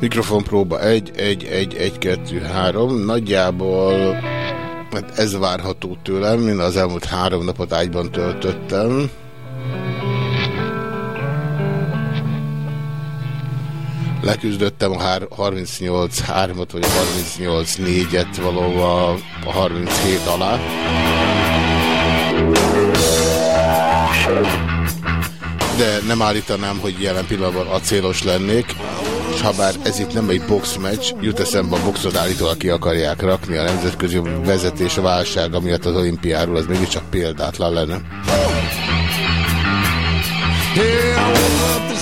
Mikrofon próba 1, 1, 1, 1, 2, 3. Nagyjából hát ez várható tőlem. Én az elmúlt három napot ágyban töltöttem. Leküzdöttem a 38-3-at, vagy a 38-4-et valóban a 37 alá. De nem állítanám, hogy jelen pillanatban acélos lennék és ha bár ez itt nem egy boxmeccs, jut eszembe a boxot állítólag ki akarják rakni a nemzetközi vezetés válsága miatt az olimpiáról, az mégiscsak példátlan lenne.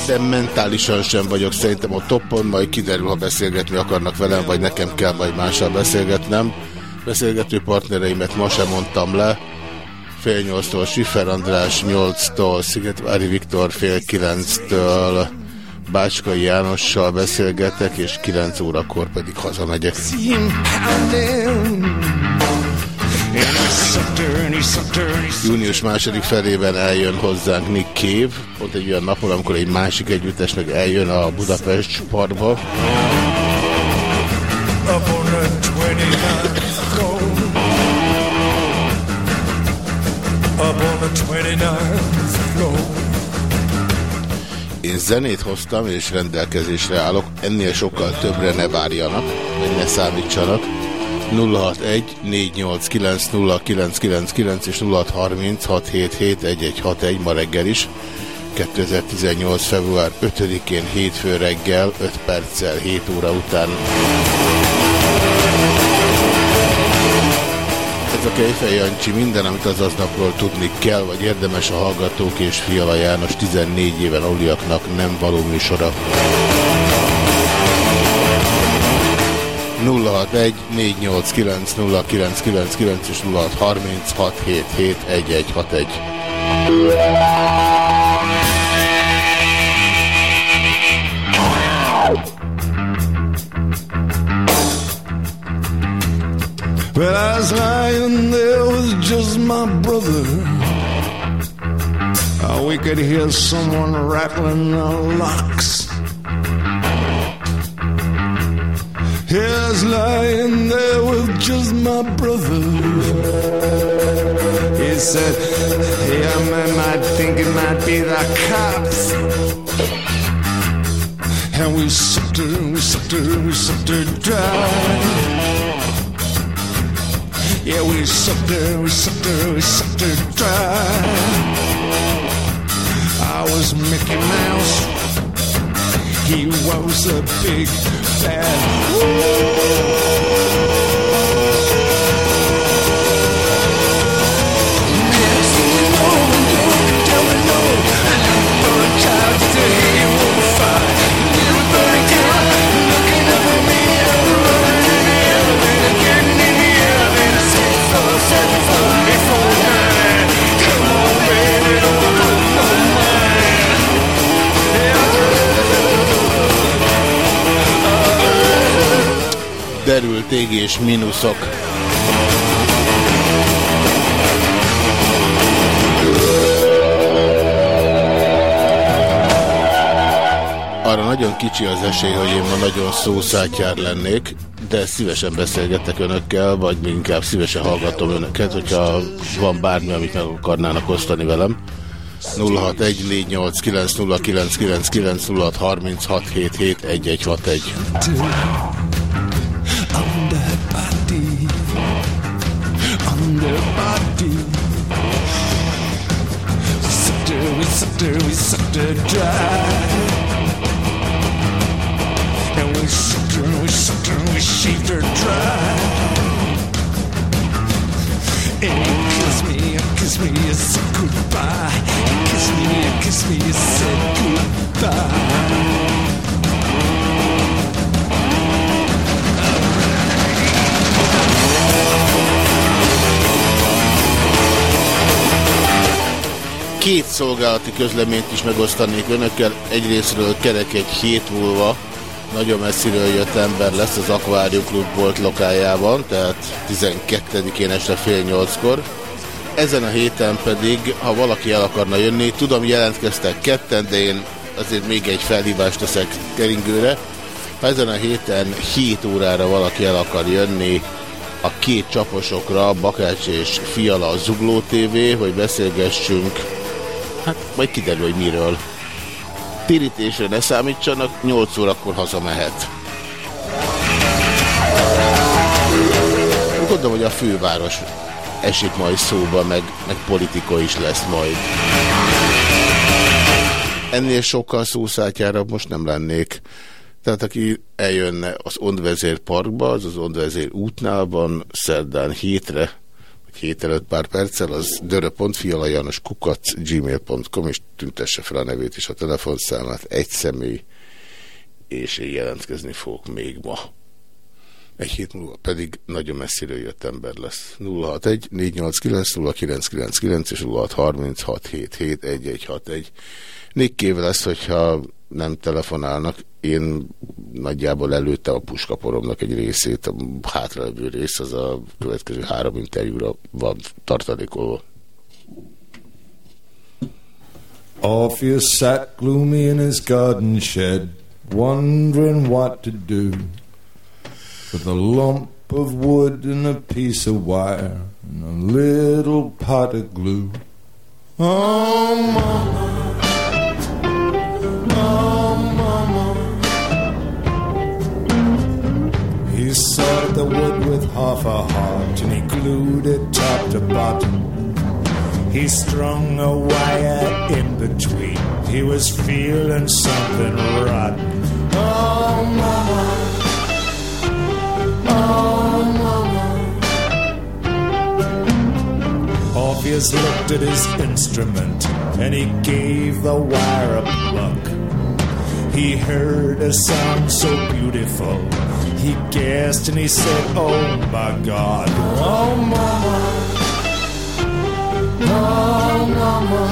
De mentálisan sem vagyok szerintem a toppon, majd kiderül, ha beszélgetni akarnak velem, vagy nekem kell majd mással beszélgetnem. Beszélgető partnereimet ma sem mondtam le. Fél nyolctól Siffer András, nyolctól Szigetvári Viktor, fél kilenctől Bácskai Jánossal beszélgetek, és 9 órakor pedig hazamegyek. Június második felében eljön hozzánk Nick Cave, pont egy olyan napon, amikor egy másik együttes meg eljön a Budapest parkba. Up on the 29th floor. Én zenét hoztam, és rendelkezésre állok. Ennél sokkal többre ne várjanak, vagy ne számítsanak. 061 489 0999 és 0636771161 ma reggel is. 2018. február 5-én hétfő reggel 5 perccel 7 óra után. A Kejfej Jancsi minden, amit az aznapról tudni kell, vagy érdemes a Hallgatók és Fiala János 14 éven oliaknak nem való műsora. 061 489 0999 és 0636771161. Well, I was lying there with just my brother. Oh, we could hear someone rattling the locks. He was lying there with just my brother. He said, Yeah, man, might think it might be the cops. And we sucked her, we sucked her, we sucked her dry. Yeah, we sucked her, we sucked her, we sucked her dry. I was Mickey Mouse. He was a big bad. derült LTG és mínuszok. Arra nagyon kicsi az esély, hogy én ma nagyon szószátjár lennék, de szívesen beszélgetek önökkel, vagy inkább szívesen hallgatom önöket, hogyha van bármi, amit meg akarnának osztani velem. 0614890999 0636771161. Her, we sucked her, dry. And we sucked her, we sucked her, we shaved her dry. And kiss me, you said goodbye. Kiss me, kiss me, you said goodbye. Két szolgálati közleményt is megosztanék önökkel. Egyrésztről kerek egy hét múlva nagyon messziről jött ember lesz az Aquarium Club volt lokájában, tehát 12-én este fél nyolckor. Ezen a héten pedig, ha valaki el akarna jönni, tudom jelentkeztek ketten, de én azért még egy felhívást teszek keringőre. Ha ezen a héten 7 órára valaki el akar jönni, a két csaposokra, Bakács és Fiala a Zugló TV, hogy beszélgessünk, hát majd kiderül, hogy miről. Pirítésre ne számítsanak, 8 órakor hazamehet. Gondolom, hogy a főváros esik majd szóba, meg, meg politika is lesz majd. Ennél sokkal szószátjára most nem lennék. Tehát aki eljönne az Ondvezér Parkba, az az Ondvezér útnál van, szerdán hétre, hét előtt pár perccel, az dörö.fialajanos kukac gmail.com, és tüntesse fel a nevét és a telefonszámát, egy személy, és én jelentkezni fogok még ma. Egy hét múlva pedig nagyon messziről jött ember lesz. 061 489 0999 és 0636 771161. Nikkével lesz, hogyha nem telefonálnak. Én nagyjából előtte a puskaporomnak egy részét, a hátralevő rész az a következő három interjúra van tartalékolva. Orpheus sat gloomy in his garden shed, wondering what to do. With a lump of wood and a piece of wire and a little pot of glue. Oh, mama. Oh, mama. He sawed the wood with half a heart and he glued it top to bottom. He strung a wire in between. He was feeling something rotten. Oh, mama. Oh, mama. Orpheus looked at his instrument and he gave the wire a pluck. He heard a sound so beautiful. He gasped and he said, Oh my God. Oh, mama. Oh, mama.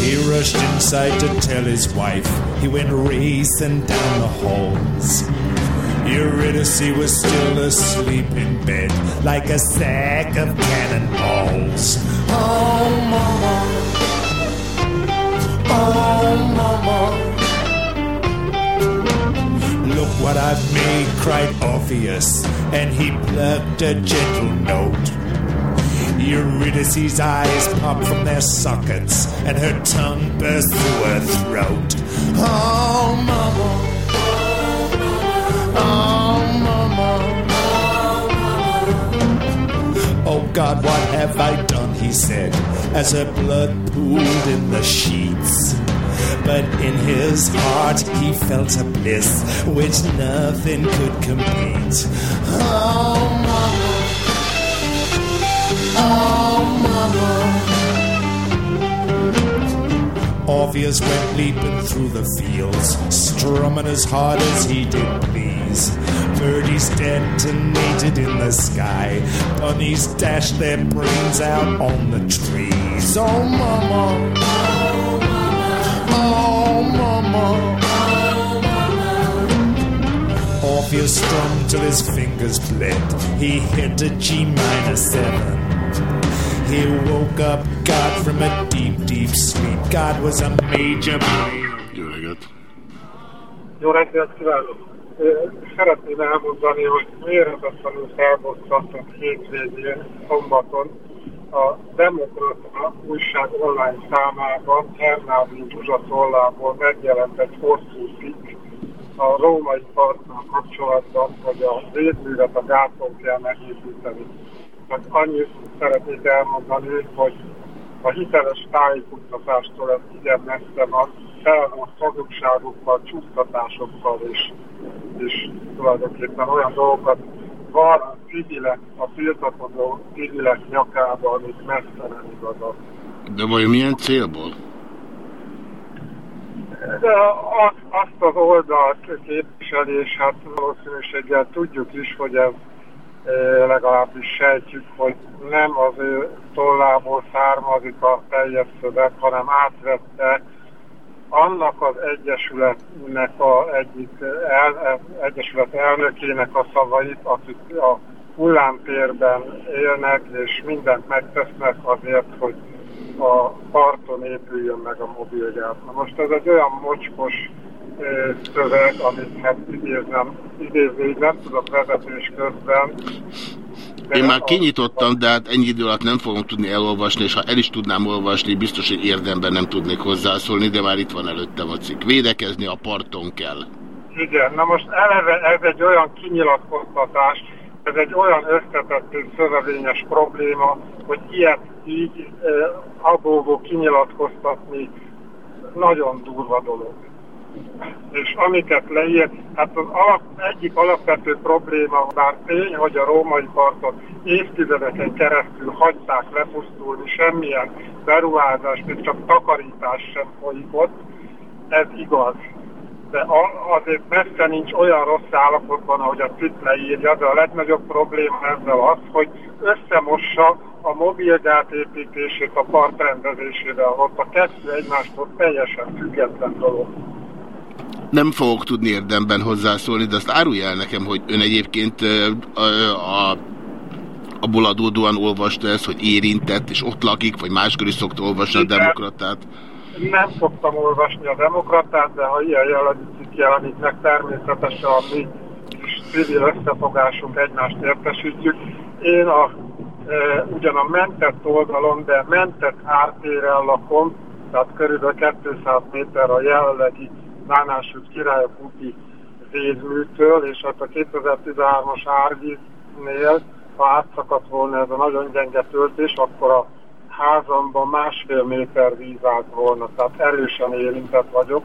He rushed inside to tell his wife. He went racing down the halls. Eurydice was still asleep in bed like a sack of cannonballs. Oh, mama. Look what I've made, cried Orpheus, and he plucked a gentle note. Eurydice's eyes popped from their sockets, and her tongue burst through her throat. Oh, mama. Oh, mama. Oh, God, what have I done? He said, as her blood pooled in the sheets. But in his heart he felt a bliss which nothing could compete. Oh, mama. Oh, mama. Orpheus went leaping through the fields, strumming as hard as he did please. Birdies detonated in the sky, bunnies dashed their brains out on the trees. Oh, mama. Oh, mama. Oh, Orpheus strummed till his fingers bled. He hit a G minor seven. He woke up God from a deep, deep sleep. God was a major player. Jó reggelt! Jó reggelt kívánok! Szeretném elmondani, hogy méretetlenül felbosszantott hétvégén szombaton a Demokrata újság online számában Hernádi Zsuzsa tollából megjelent egy hosszú cikk a római partnal kapcsolatban, hogy a védművet a gáton kell megépíteni. Csak annyit szeretnék elmondani, hogy a hiteles tájékoztatástól ez igen messze van, fel van hazugságokkal, csúsztatásokkal és, és tulajdonképpen olyan dolgokat van civilek, a tiltakozó civilek nyakába, amit messze nem igazak. De vajon milyen célból? De az, azt az oldalt képviseli, és hát valószínűséggel tudjuk is, hogy ez e, legalábbis sejtjük, hogy nem az ő tollából származik a teljes szöveg, hanem átvette annak az egyesületnek a egyik el, egyesület elnökének a szavait, akik a hullámtérben élnek, és mindent megtesznek azért, hogy a parton épüljön meg a mobilgát. Most ez egy olyan mocskos szöveg, amit hát idéznem, idézni nem tudok vezetés közben, én már kinyitottam, de hát ennyi idő alatt nem fogom tudni elolvasni, és ha el is tudnám olvasni, biztos, hogy érdemben nem tudnék hozzászólni, de már itt van előttem a cikk. Védekezni a parton kell. Igen, na most eleve ez egy olyan kinyilatkoztatás, ez egy olyan összetett szövevényes probléma, hogy ilyet így eh, abóvó kinyilatkoztatni nagyon durva dolog és amiket leír, hát az alap, egyik alapvető probléma, bár tény, hogy a római partot évtizedeken keresztül hagyták lepusztulni, semmilyen beruházás, még csak takarítás sem folyik ott, ez igaz. De azért messze nincs olyan rossz állapotban, ahogy a cikk leírja, de a legnagyobb probléma ezzel az, hogy összemossa a mobilgát építését a part rendezésével. Ott a kettő egymástól teljesen független dolog nem fogok tudni érdemben hozzászólni, de azt árulja el nekem, hogy ön egyébként a, a, abból adódóan olvasta ezt, hogy érintett, és ott lakik, vagy máskor is szokta olvasni Igen. a demokratát. Nem szoktam olvasni a demokratát, de ha ilyen jelenik meg, természetesen a mi civil összefogásunk egymást értesítjük. Én a, e, ugyan a mentett oldalon, de mentett ártérrel lakom, tehát körülbelül 200 méter a jelenlegi Nánásült királyok úti védműtől, és hát a 2013-as árvíznél, ha átszakadt volna ez a nagyon gyenge töltés, akkor a házamban másfél méter víz állt volna, tehát erősen érintett vagyok,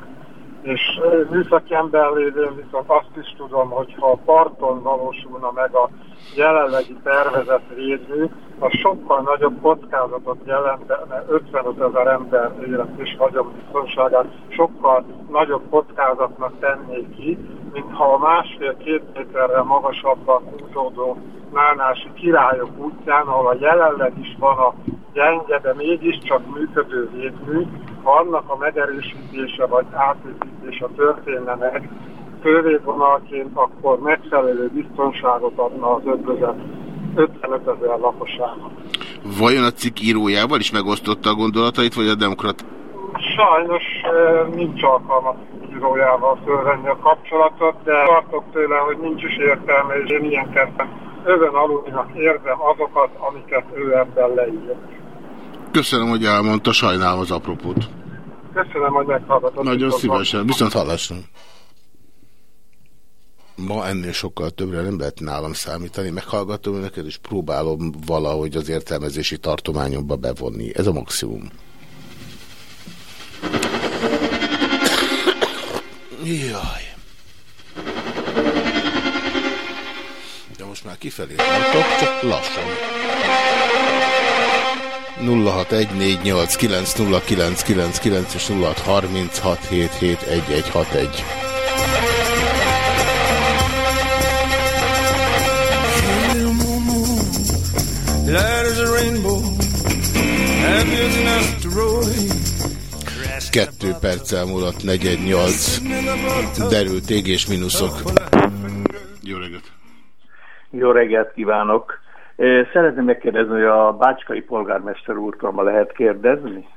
és műszaki ember lévén viszont azt is tudom, hogy ha a parton valósulna meg a jelenlegi tervezett védmű, az sokkal nagyobb kockázatot jelentene 55 ezer ember élet és biztonságát sokkal nagyobb kockázatnak tenné ki, mint ha a másfél-két méterrel magasabban húzódó nánási királyok útján, ahol a jelenleg is van a gyenge, de mégiscsak működő védmű, annak a megerősítése vagy átépítése történne meg, fővédvonalként, akkor megfelelő biztonságot adna az ötvözet 55 ezer lakosának. Vajon a cikk írójával is megosztotta a gondolatait, vagy a demokrat? Sajnos nincs alkalma írójával fölvenni a kapcsolatot, de tartok tőle, hogy nincs is értelme, és én ilyen kedven övön alulinak érzem azokat, amiket ő ebben leírt. Köszönöm, hogy elmondta, sajnálom az apropót. Köszönöm, hogy meghallgatott. Nagyon szívesen, viszont hallásra. Ma ennél sokkal többre nem lehet nálam számítani. Meghallgatom önöket, és próbálom valahogy az értelmezési tartományomba bevonni. Ez a maximum. Jaj. De most már kifelé tartok, csak lassan. 0614890999 és 0636771161. Kettő perccel múlott 418 derült égés mínuszok. Jó reggelt! Jó reggelt kívánok! Szeretném megkérdezni, hogy a bácskai polgármester úrtól ma lehet kérdezni?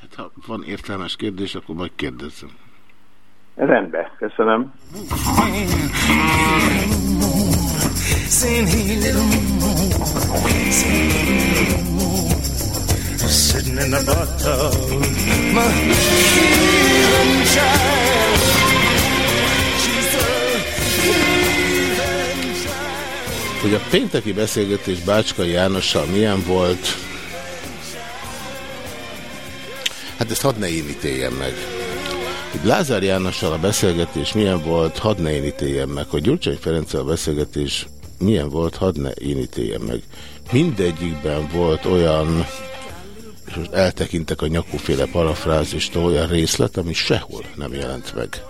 Hát ha van értelmes kérdés, akkor majd kérdezzem. Rendben, köszönöm. Sitting in the bathtub, my child. Hogy a pénteki beszélgetés Bácskai Jánossal milyen volt, hát ezt hadd ne én ítéljem meg. hogy Lázár Jánossal a beszélgetés milyen volt, hadd ne én ítéljem meg, hogy Gyurcsány Ferenccel a beszélgetés milyen volt, hadd ne én ítéljem meg. Mindegyikben volt olyan, és most eltekintek a nyakúféle parafrázistól, olyan részlet, ami sehol nem jelent meg.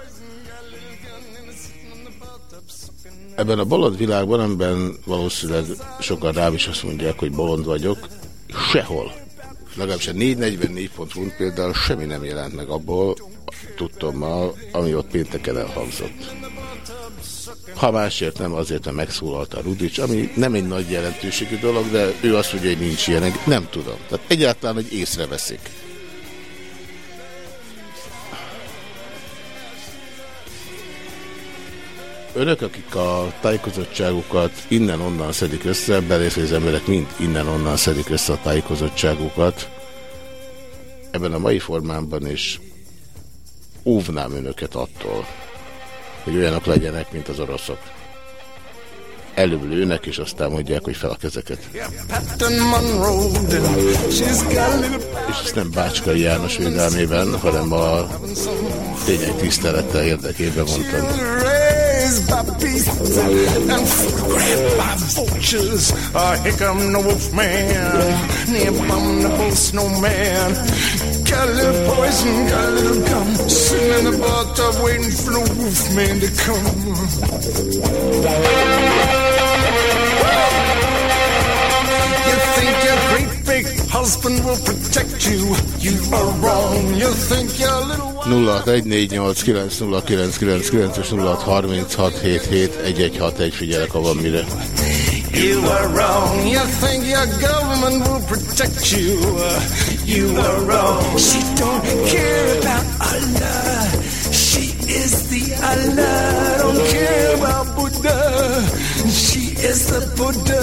Ebben a bolond világban, amiben valószínűleg sokan rám is azt mondják, hogy bolond vagyok, sehol, legalábbis a 444.hu például semmi nem jelent meg abból, tudtommal, ami ott pénteken elhangzott. Ha másért nem, azért, mert megszólalt a Rudics, ami nem egy nagy jelentőségű dolog, de ő azt mondja, hogy nincs ilyen, nem tudom. Tehát egyáltalán, hogy észreveszik. Önök, akik a tájékozottságukat innen-onnan szedik össze, belészve az emberek mind innen-onnan szedik össze a tájékozottságukat, ebben a mai formámban is óvnám önöket attól, hogy olyanok legyenek, mint az oroszok. Előbb lőnek, és aztán mondják, hogy fel a kezeket. És ezt nem Bácskai János védelmében, hanem a tények tisztelettel érdekében mondtam. By beasts and photographed by vultures. Uh, here come the wolf man, near bum the bull snowman. Got a little poison, got a little gum, sitting in the bathtub waiting for the wolf man to come. Husband will protect you? You are wrong. You think your little 0614890999 és 0636771161 figyelek, ha van mire. You are wrong. You think your government will protect you. You are wrong. She don't care about Allah. She is the Allah. Don't care about Buddha. She is the Buddha.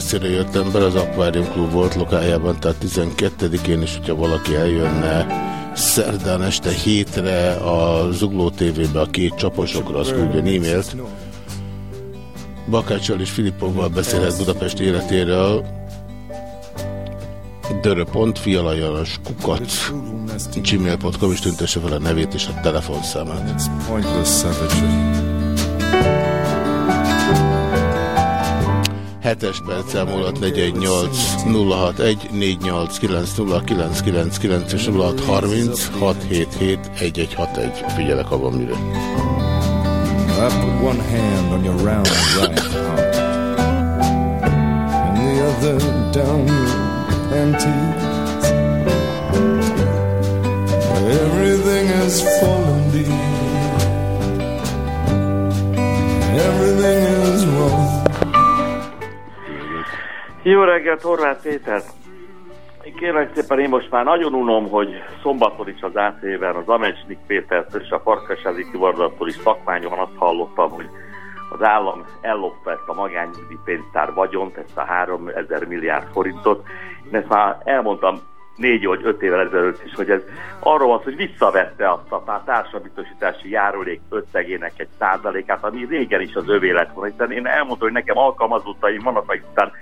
messzire jöttem be, az Aquarium Club volt lokájában, tehát 12-én is, hogyha valaki eljönne szerdán este hétre a Zugló TV-be a két csaposokra, az küldjön e-mailt. Bakáccsal és Filippovval beszélhet Budapest életéről. dörö.fialajanos kukat gmail.com és tüntesse fel a nevét és a telefonszámát. Hetes perc elmúlott 418 061 489 és 0630 677 1161. Figyelek, van mire. I put one hand on your round right heart and the other down your panties. Everything has fallen deep. Jó reggelt, Horváth Péter! Kérlek szépen, én most már nagyon unom, hogy szombaton is az AT-ben az Amecsnik Pétertől és a Farkasázi Kivardattól is szakmányon azt hallottam, hogy az állam ellopta ezt a magányügyi pénztár vagyont, ezt a 3000 milliárd forintot. Én ezt már elmondtam négy vagy öt évvel ezelőtt is, hogy ez arról van, hogy visszavette azt a társadalmi járulék összegének egy százalékát, ami régen is az övé lett volna, hiszen én elmondtam, hogy nekem alkalmazottaim vannak, vagy után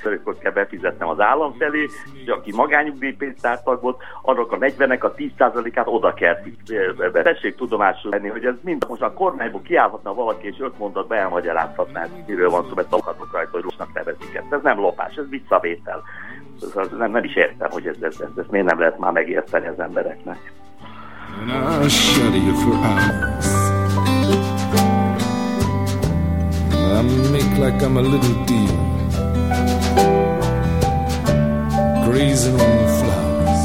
kell befizetnem az állam felé, és aki magányugdíjpénztártag volt, annak a 40-nek a 10 százalékát oda kell tessék tudomásul lenni, hogy ez mind most a kormányból kiállhatna valaki, és öt mondatba elmagyarázhatná, miről van szó, mert tudhatok rajta, hogy rossznak nevezik ezt. Ez nem lopás, ez visszavétel nem, nem is értem, hogy ez, ez, ez, ez miért nem lehet már megérteni az embereknek. I. I make like I'm a little deer Grazing on the flowers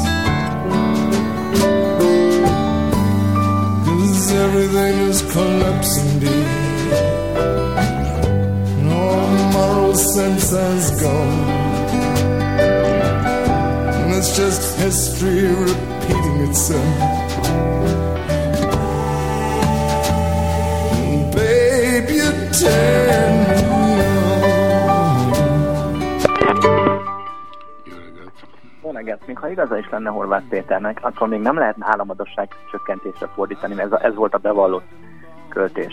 Cause everything is collapsing dear No moral sense has gone it's just history repeating itself. Babe, you turn Jó reggelt! Még ha igaza is lenne Horváth Péternek, akkor még nem lehetne államadosság csökkentésre fordítani, mert ez, ez volt a bevallott költés.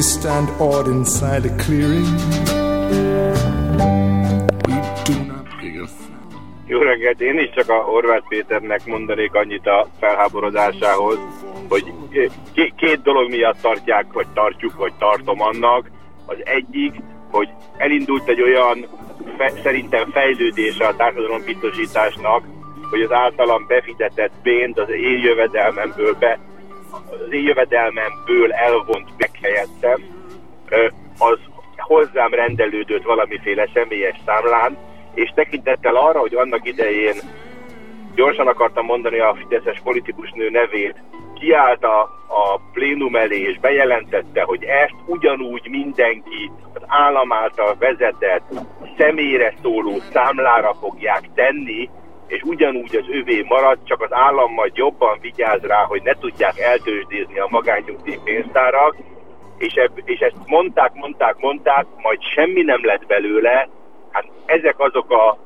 We stand awed inside a clearing. We do not Jó reggelt, én is csak a Horváth Péternek mondanék annyit a felháborodásához, hogy két dolog miatt tartják, vagy tartjuk, vagy tartom annak. Az egyik, hogy elindult egy olyan fe, szerintem fejlődése a társadalombiztosításnak, hogy az általam befizetett pénz az én jövedelmemből be az jövedelmemből elvont meghelyettem, az hozzám rendelődött valamiféle személyes számlán, és tekintettel arra, hogy annak idején gyorsan akartam mondani a fideszes politikus nő nevét, kiállt a, a plénum elé és bejelentette, hogy ezt ugyanúgy mindenki az állam által vezetett személyre szóló számlára fogják tenni, és ugyanúgy az övé marad, csak az állam majd jobban vigyáz rá, hogy ne tudják eltőzsdézni a magányugdíj pénztárak, és, ebb, és ezt mondták, mondták, mondták, majd semmi nem lett belőle, hát ezek azok a,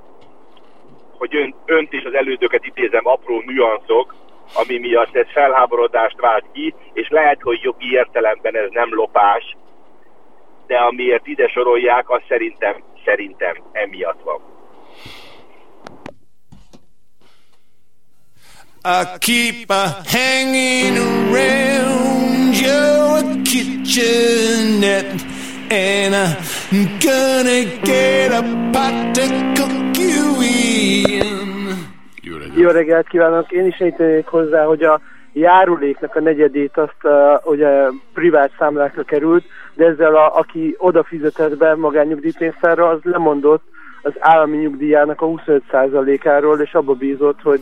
hogy ön, önt és az elődöket idézem, apró nüanszok, ami miatt ez felháborodást vált ki, és lehet, hogy jogi értelemben ez nem lopás, de amiért ide sorolják, az szerintem, szerintem emiatt van. I keep a hanging around your kitchenette And I'm gonna get a pot to cook you in Jó reggelt kívánok! Én is ejtenék hozzá, hogy a járuléknak a negyedét azt uh, ugye privát számlákra került, de ezzel a, aki oda fizetett be magánnyugdíjpénztárra, az lemondott az állami nyugdíjának a 25%-áról, és abba bízott, hogy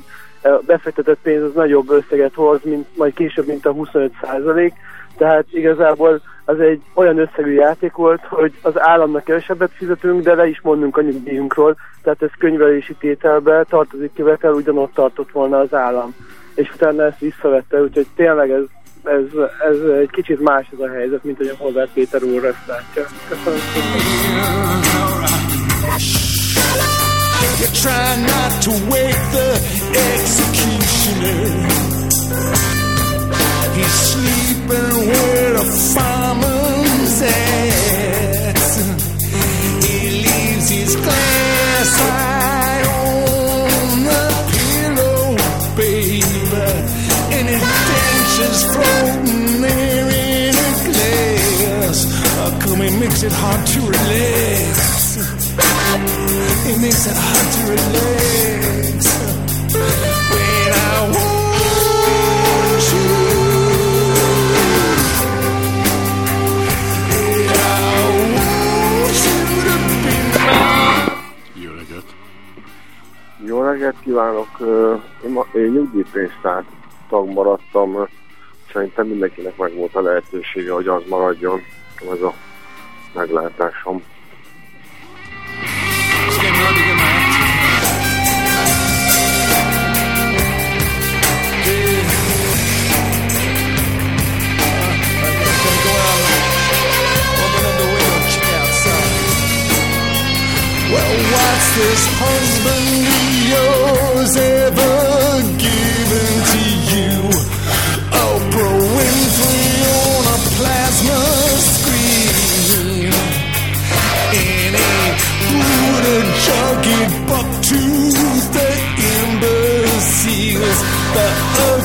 befektetett pénz az nagyobb összeget hoz, mint majd később, mint a 25 százalék, tehát igazából az egy olyan összegű játék volt, hogy az államnak kevesebbet fizetünk, de le is mondunk a nyugdíjunkról, tehát ez könyvelési tételbe tartozik kivetel, ugyanott tartott volna az állam. És utána ezt visszavette, úgyhogy tényleg ez, ez, ez egy kicsit más ez a helyzet, mint hogy a Horváth Péter úr ezt látja. Köszönöm szépen. You try not to wake the executioner. He's sleeping where a farmer's at. He leaves his glass eye on the pillow, baby, and his dentures floating there in a glass. How come he makes it hard to relax? It makes it hard to when I want you. Jó reggelt! Jó reggelt kívánok! Én, én nyugdíjpénztár tag maradtam. Szerintem mindenkinek meg volt a lehetősége, hogy az maradjon. Ez a meglátásom.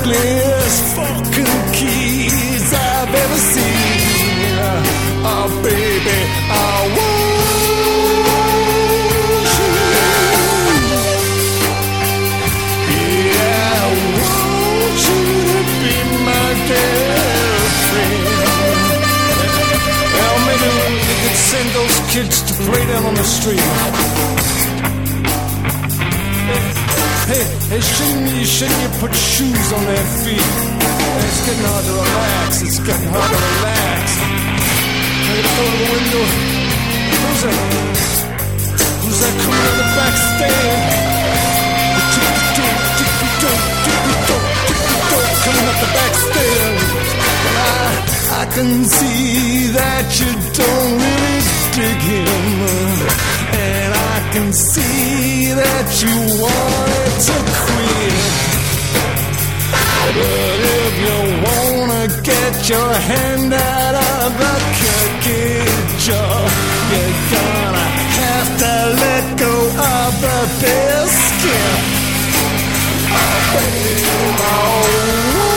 Ugliest fucking keys I've ever seen. Oh, baby, I want you. Yeah, I want you to be my girlfriend. Well, maybe we could send those kids to play down on the street. Hey, hey, shouldn't you, shouldn't you put shoes on their feet? It's getting hard to relax. It's getting hard to relax. Go to the window. Who's that? Who's that coming out the back stairs? Coming up the back stairs. I, I can see that you don't really dig him. And I can see that you wanted to quit. But if you wanna get your hand out of the cookie jar, you're gonna have to let go of the biscuit. Oh, baby, I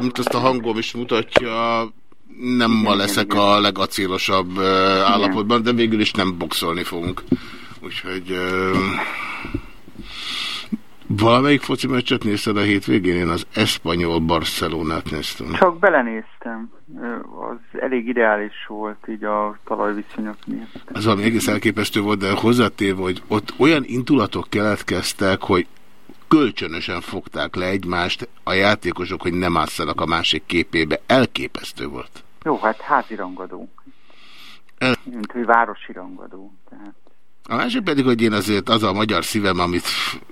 Mint azt a hangom is mutatja, nem ma leszek a legacélosabb állapotban, de végül is nem boxolni fogunk. Úgyhogy uh, valamelyik foci meccset nézted a hétvégén? Én az Espanyol Barcelonát néztem. Csak belenéztem. Az elég ideális volt így a talajviszonyok miatt. Ez valami egész elképesztő volt, de hozzátéve, hogy ott olyan indulatok keletkeztek, hogy kölcsönösen fogták le egymást a játékosok, hogy nem ásszanak a másik képébe. Elképesztő volt. Jó, hát házi rangadó. El- Mint hogy városi rangadó. Tehát. A másik pedig, hogy én azért az a magyar szívem, amit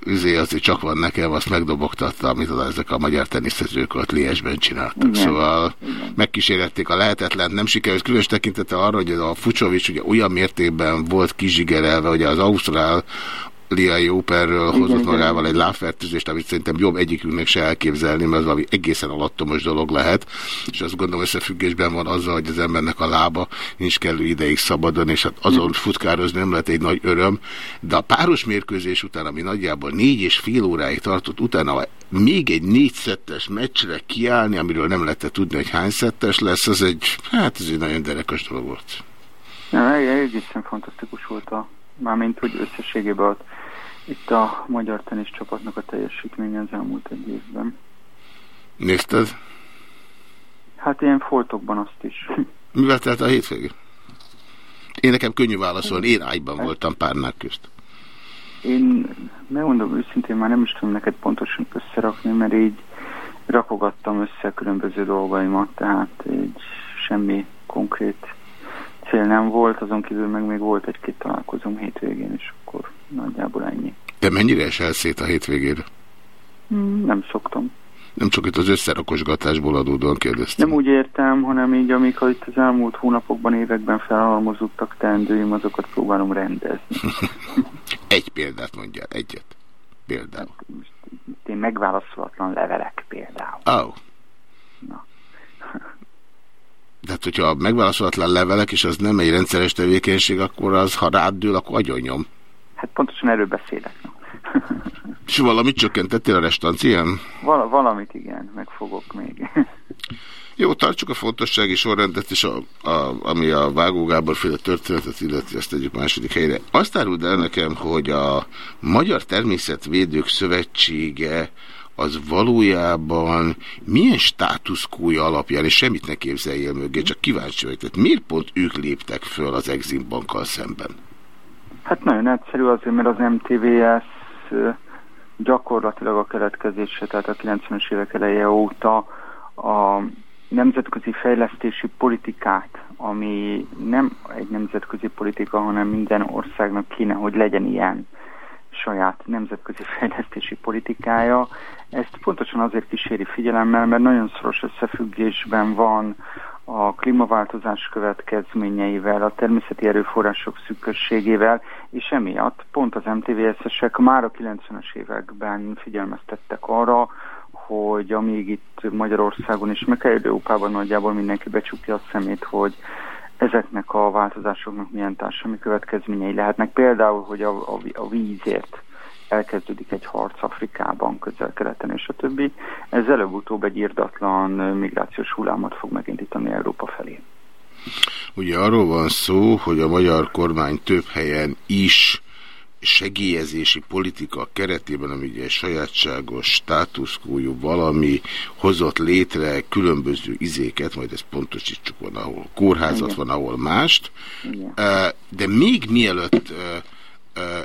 üzé azért csak van nekem, azt megdobogtatta, amit oda ezek a magyar teniszezők ott Liesben csináltak. Igen. Szóval megkísérlették a lehetetlen, nem sikerült, különös tekintete arra, hogy a Fucsovics ugye olyan mértékben volt kizsigerelve, hogy az Ausztrál Liai Operről Igen, hozott igen. magával egy lábfertőzést, amit szerintem jobb egyikünknek se elképzelni, mert az valami egészen alattomos dolog lehet, és azt gondolom összefüggésben van azzal, hogy az embernek a lába nincs kellő ideig szabadon, és hát azon futkározni nem lehet egy nagy öröm, de a páros mérkőzés után, ami nagyjából négy és fél óráig tartott, utána még egy négy szettes meccsre kiállni, amiről nem lehetett tudni, hogy hány szettes lesz, az egy, hát ez egy nagyon derekas dolog volt. Ja, egészen fantasztikus volt a, mármint hogy összességében ott, itt a magyar tenisz csapatnak a teljesítménye az elmúlt egy évben. Nézted? Hát ilyen foltokban azt is. Mivel telt a hétvége? Én nekem könnyű válaszolni, én ágyban voltam párnák közt. Én megmondom őszintén, már nem is tudom neked pontosan összerakni, mert így rakogattam össze különböző dolgaimat, tehát így semmi konkrét cél nem volt, azon kívül meg még volt egy-két találkozom hétvégén, és nagyjából ennyi. Te mennyire esel szét a hétvégére? Hmm, Nem szoktam. Nem csak itt az összerakosgatásból adódóan kérdeztem. Nem úgy értem, hanem így, amik itt az elmúlt hónapokban, években felhalmozódtak teendőim, azokat próbálom rendezni. Egy példát mondjál, egyet. Például. Én megválaszolatlan levelek például. Oh. Na. De hát, hogyha megválaszolatlan levelek, és az nem egy rendszeres tevékenység, akkor az, ha rád dől, akkor agyonnyom. Hát pontosan erről beszélek. És valamit csökkentettél a restancián? Val valamit igen, megfogok még. Jó, tartsuk a fontossági sorrendet, és a, a, ami a Vágó Gábor féle történetet illeti, ezt tegyük második helyre. Azt áruld el nekem, hogy a Magyar Természetvédők Szövetsége az valójában milyen státuszkója alapján, és semmit ne képzeljél mögé, csak kíváncsi vagy, tehát miért pont ők léptek föl az Exim bankkal szemben? Hát nagyon egyszerű azért, mert az MTVS gyakorlatilag a keletkezése, tehát a 90-es évek eleje óta a nemzetközi fejlesztési politikát, ami nem egy nemzetközi politika, hanem minden országnak kéne, hogy legyen ilyen saját nemzetközi fejlesztési politikája. Ezt pontosan azért kíséri figyelemmel, mert nagyon szoros összefüggésben van a klímaváltozás következményeivel, a természeti erőforrások szűkösségével, és emiatt pont az MTVS-esek már a 90-es években figyelmeztettek arra, hogy amíg itt Magyarországon és meg Európában nagyjából mindenki becsukja a szemét, hogy ezeknek a változásoknak milyen társadalmi következményei lehetnek. Például, hogy a, a, a vízért elkezdődik egy harc Afrikában, közel-keleten és a többi. Ez előbb-utóbb egy írdatlan migrációs hullámot fog megindítani Európa felé. Ugye arról van szó, hogy a magyar kormány több helyen is segélyezési politika keretében, ami egy sajátságos státuszkójú valami hozott létre különböző izéket, majd ezt pontosítsuk, van ahol kórházat, Igen. van ahol mást, Igen. de még mielőtt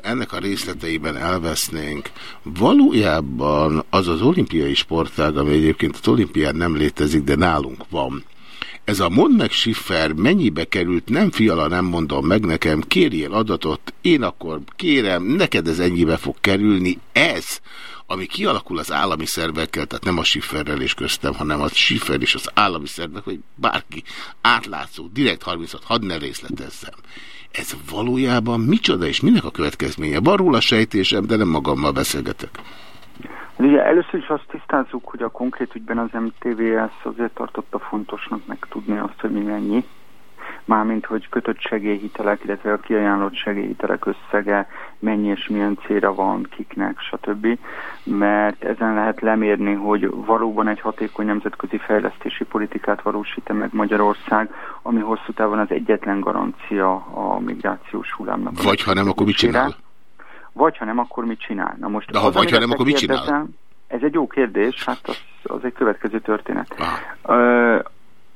ennek a részleteiben elvesznénk, valójában az az olimpiai sportág, ami egyébként az olimpián nem létezik, de nálunk van, ez a mond meg Schiffer mennyibe került, nem fiala, nem mondom meg nekem, kérjél adatot, én akkor kérem, neked ez ennyibe fog kerülni, ez, ami kialakul az állami szervekkel, tehát nem a Schifferrel és köztem, hanem a Schiffer és az állami szervek, hogy bárki átlátszó, direkt 36, hadd ne részletezzem. Ez valójában micsoda és minek a következménye? Van róla sejtésem, de nem magammal beszélgetek. Ugye először is azt tisztázzuk, hogy a konkrét ügyben az MTVS azért tartotta fontosnak meg tudni azt, hogy mi mennyi. Mármint, hogy kötött segélyhitelek, illetve a kiajánlott segélyhitelek összege mennyi és milyen célra van, kiknek, stb. Mert ezen lehet lemérni, hogy valóban egy hatékony nemzetközi fejlesztési politikát valósít -e meg Magyarország, ami hosszú távon az egyetlen garancia a migrációs hullámnak. Vagy ha nem, akkor mit csinál? vagy ha nem, akkor mit csinál? Na most De ha az, vagy ha nem, akkor mit csinál? Ez egy jó kérdés, hát az, az egy következő történet. Ah.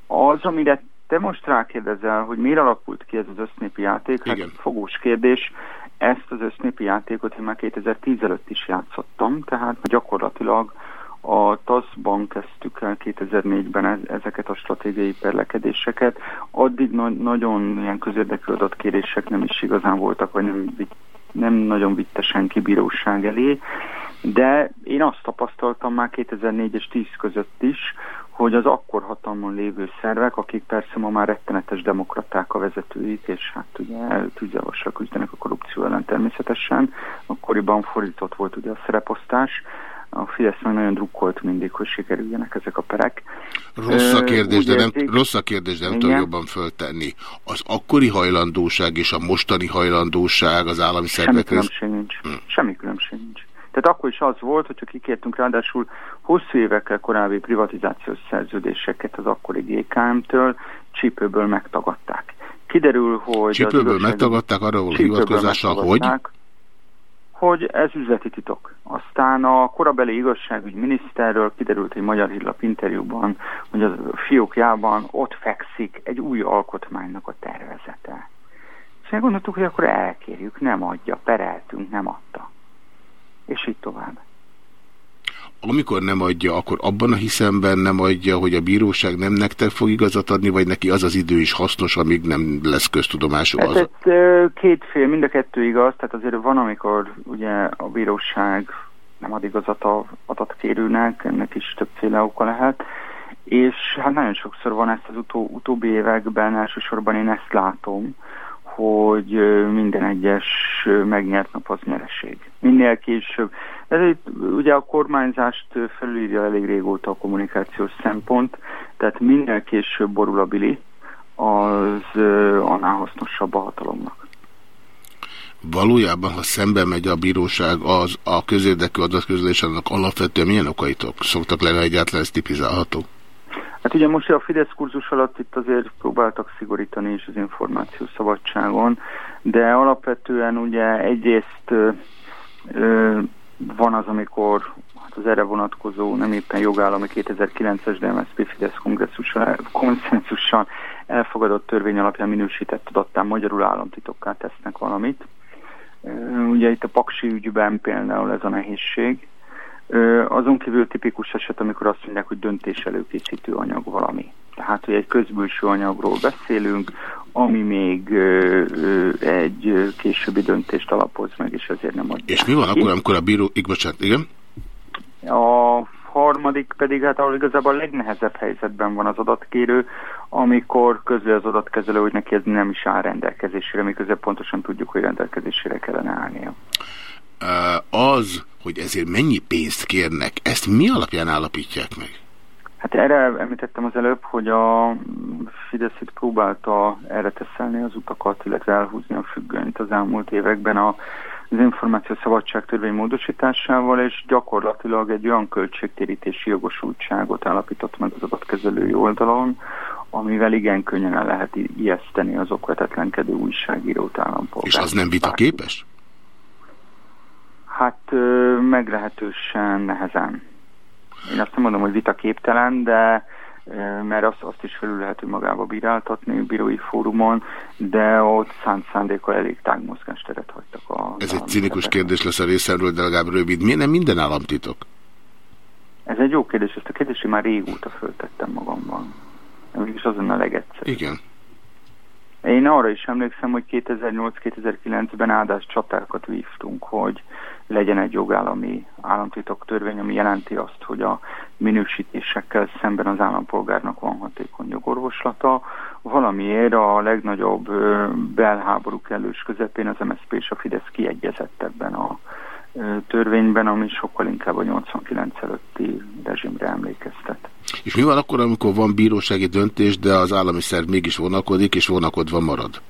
Az, amire te most rákérdezel, hogy miért alakult ki ez az össznépi játék, Igen. hát fogós kérdés, ezt az össznépi játékot én már 2010 előtt is játszottam, tehát gyakorlatilag a TASZ-ban kezdtük el 2004-ben ezeket a stratégiai perlekedéseket. Addig na nagyon ilyen közérdekű adatkérések nem is igazán voltak, vagy nem nem nagyon vitte senki bíróság elé, de én azt tapasztaltam már 2004 és 10 között is, hogy az akkor hatalmon lévő szervek, akik persze ma már rettenetes demokraták a vezetőik, és hát ugye tűzjavassal küzdenek a korrupció ellen természetesen, akkoriban fordított volt ugye a szereposztás, a Fidesz meg nagyon drukkolt mindig, hogy sikerüljenek ezek a perek. Rossz a kérdés, de nem, rossz a kérdés, de nem tudom jobban föltenni. Az akkori hajlandóság és a mostani hajlandóság az állami szervek... Semmi különbség nincs. Hm. Semmi különbség nincs. Tehát akkor is az volt, hogyha kikértünk ráadásul hosszú évekkel korábbi privatizációs szerződéseket az akkori GKM-től, csípőből megtagadták. Kiderül, hogy... Csípőből megtagadták arra volt hivatkozással, hogy hogy ez üzleti titok. Aztán a korabeli igazságügy miniszterről kiderült egy magyar hírlap interjúban, hogy a fiókjában ott fekszik egy új alkotmánynak a tervezete. És gondoltuk, hogy akkor elkérjük, nem adja, pereltünk, nem adta. És így tovább amikor nem adja, akkor abban a hiszemben nem adja, hogy a bíróság nem nektek fog igazat adni, vagy neki az az idő is hasznos, amíg nem lesz köztudomású hát, az? két fél, mind a kettő igaz, tehát azért van, amikor ugye a bíróság nem ad igazat a adatkérőnek, ennek is többféle oka lehet, és hát nagyon sokszor van ezt az utó, utóbbi években, elsősorban én ezt látom, hogy minden egyes megnyert nap az nyereség. Minél később. Ez itt, ugye a kormányzást felülírja elég régóta a kommunikációs szempont, tehát minél később borul a bili, az annál hasznosabb a hatalomnak. Valójában, ha szembe megy a bíróság az a közérdekű adatközlés, annak alapvetően milyen okaitok szoktak lenni, egyáltalán ez tipizálható? Hát ugye most a Fidesz kurzus alatt itt azért próbáltak szigorítani is az információ szabadságon, de alapvetően ugye egyrészt ö, ö, van az, amikor hát az erre vonatkozó nem éppen jogállami 2009-es, de MSZP Fidesz konszenzussal elfogadott törvény alapján minősített adattán magyarul államtitokká tesznek valamit. Ugye itt a Paksi ügyben például ez a nehézség, azon kívül tipikus eset, amikor azt mondják, hogy döntés előkészítő anyag valami. Tehát, hogy egy közbülső anyagról beszélünk, ami még egy későbbi döntést alapoz meg, és ezért nem adja. És mi van akkor, amikor a bíró... Bocsánat, igen? A harmadik pedig, hát ahol igazából a legnehezebb helyzetben van az adatkérő, amikor közül az adatkezelő, hogy neki ez nem is áll rendelkezésére, miközben pontosan tudjuk, hogy rendelkezésére kellene állnia. Az, hogy ezért mennyi pénzt kérnek, ezt mi alapján állapítják meg? Hát erre említettem az előbb, hogy a Fidesz itt próbálta erre teszelni az utakat, illetve elhúzni a függönyt az elmúlt években a, az információ szabadság törvény módosításával, és gyakorlatilag egy olyan költségtérítési jogosultságot állapított meg az adatkezelői oldalon, amivel igen könnyen el lehet ijeszteni az okvetetlenkedő újságírót állampolgárt. És az nem vitaképes? Hát meglehetősen nehezen. Én azt nem mondom, hogy vita képtelen, de mert azt, azt is felül lehető magába bíráltatni bírói fórumon, de ott szánt szándékkal elég tág mozgásteret hagytak a... Ez egy cinikus kérdés lesz a részemről, de legalább rövid. Miért nem minden államtitok? Ez egy jó kérdés, ezt a kérdést már régóta föltettem magamban. Mégis azon a legegyszerűbb. Igen. Én arra is emlékszem, hogy 2008-2009-ben áldás csatákat vívtunk, hogy legyen egy jogállami államtitok törvény, ami jelenti azt, hogy a minősítésekkel szemben az állampolgárnak van hatékony jogorvoslata. Valamiért a legnagyobb belháború kellős közepén az MSZP és a Fidesz kiegyezett ebben a törvényben, ami sokkal inkább a 89 előtti rezsimre emlékeztet. És mi van akkor, amikor van bírósági döntés, de az állami szerv mégis vonakodik, és vonakodva marad?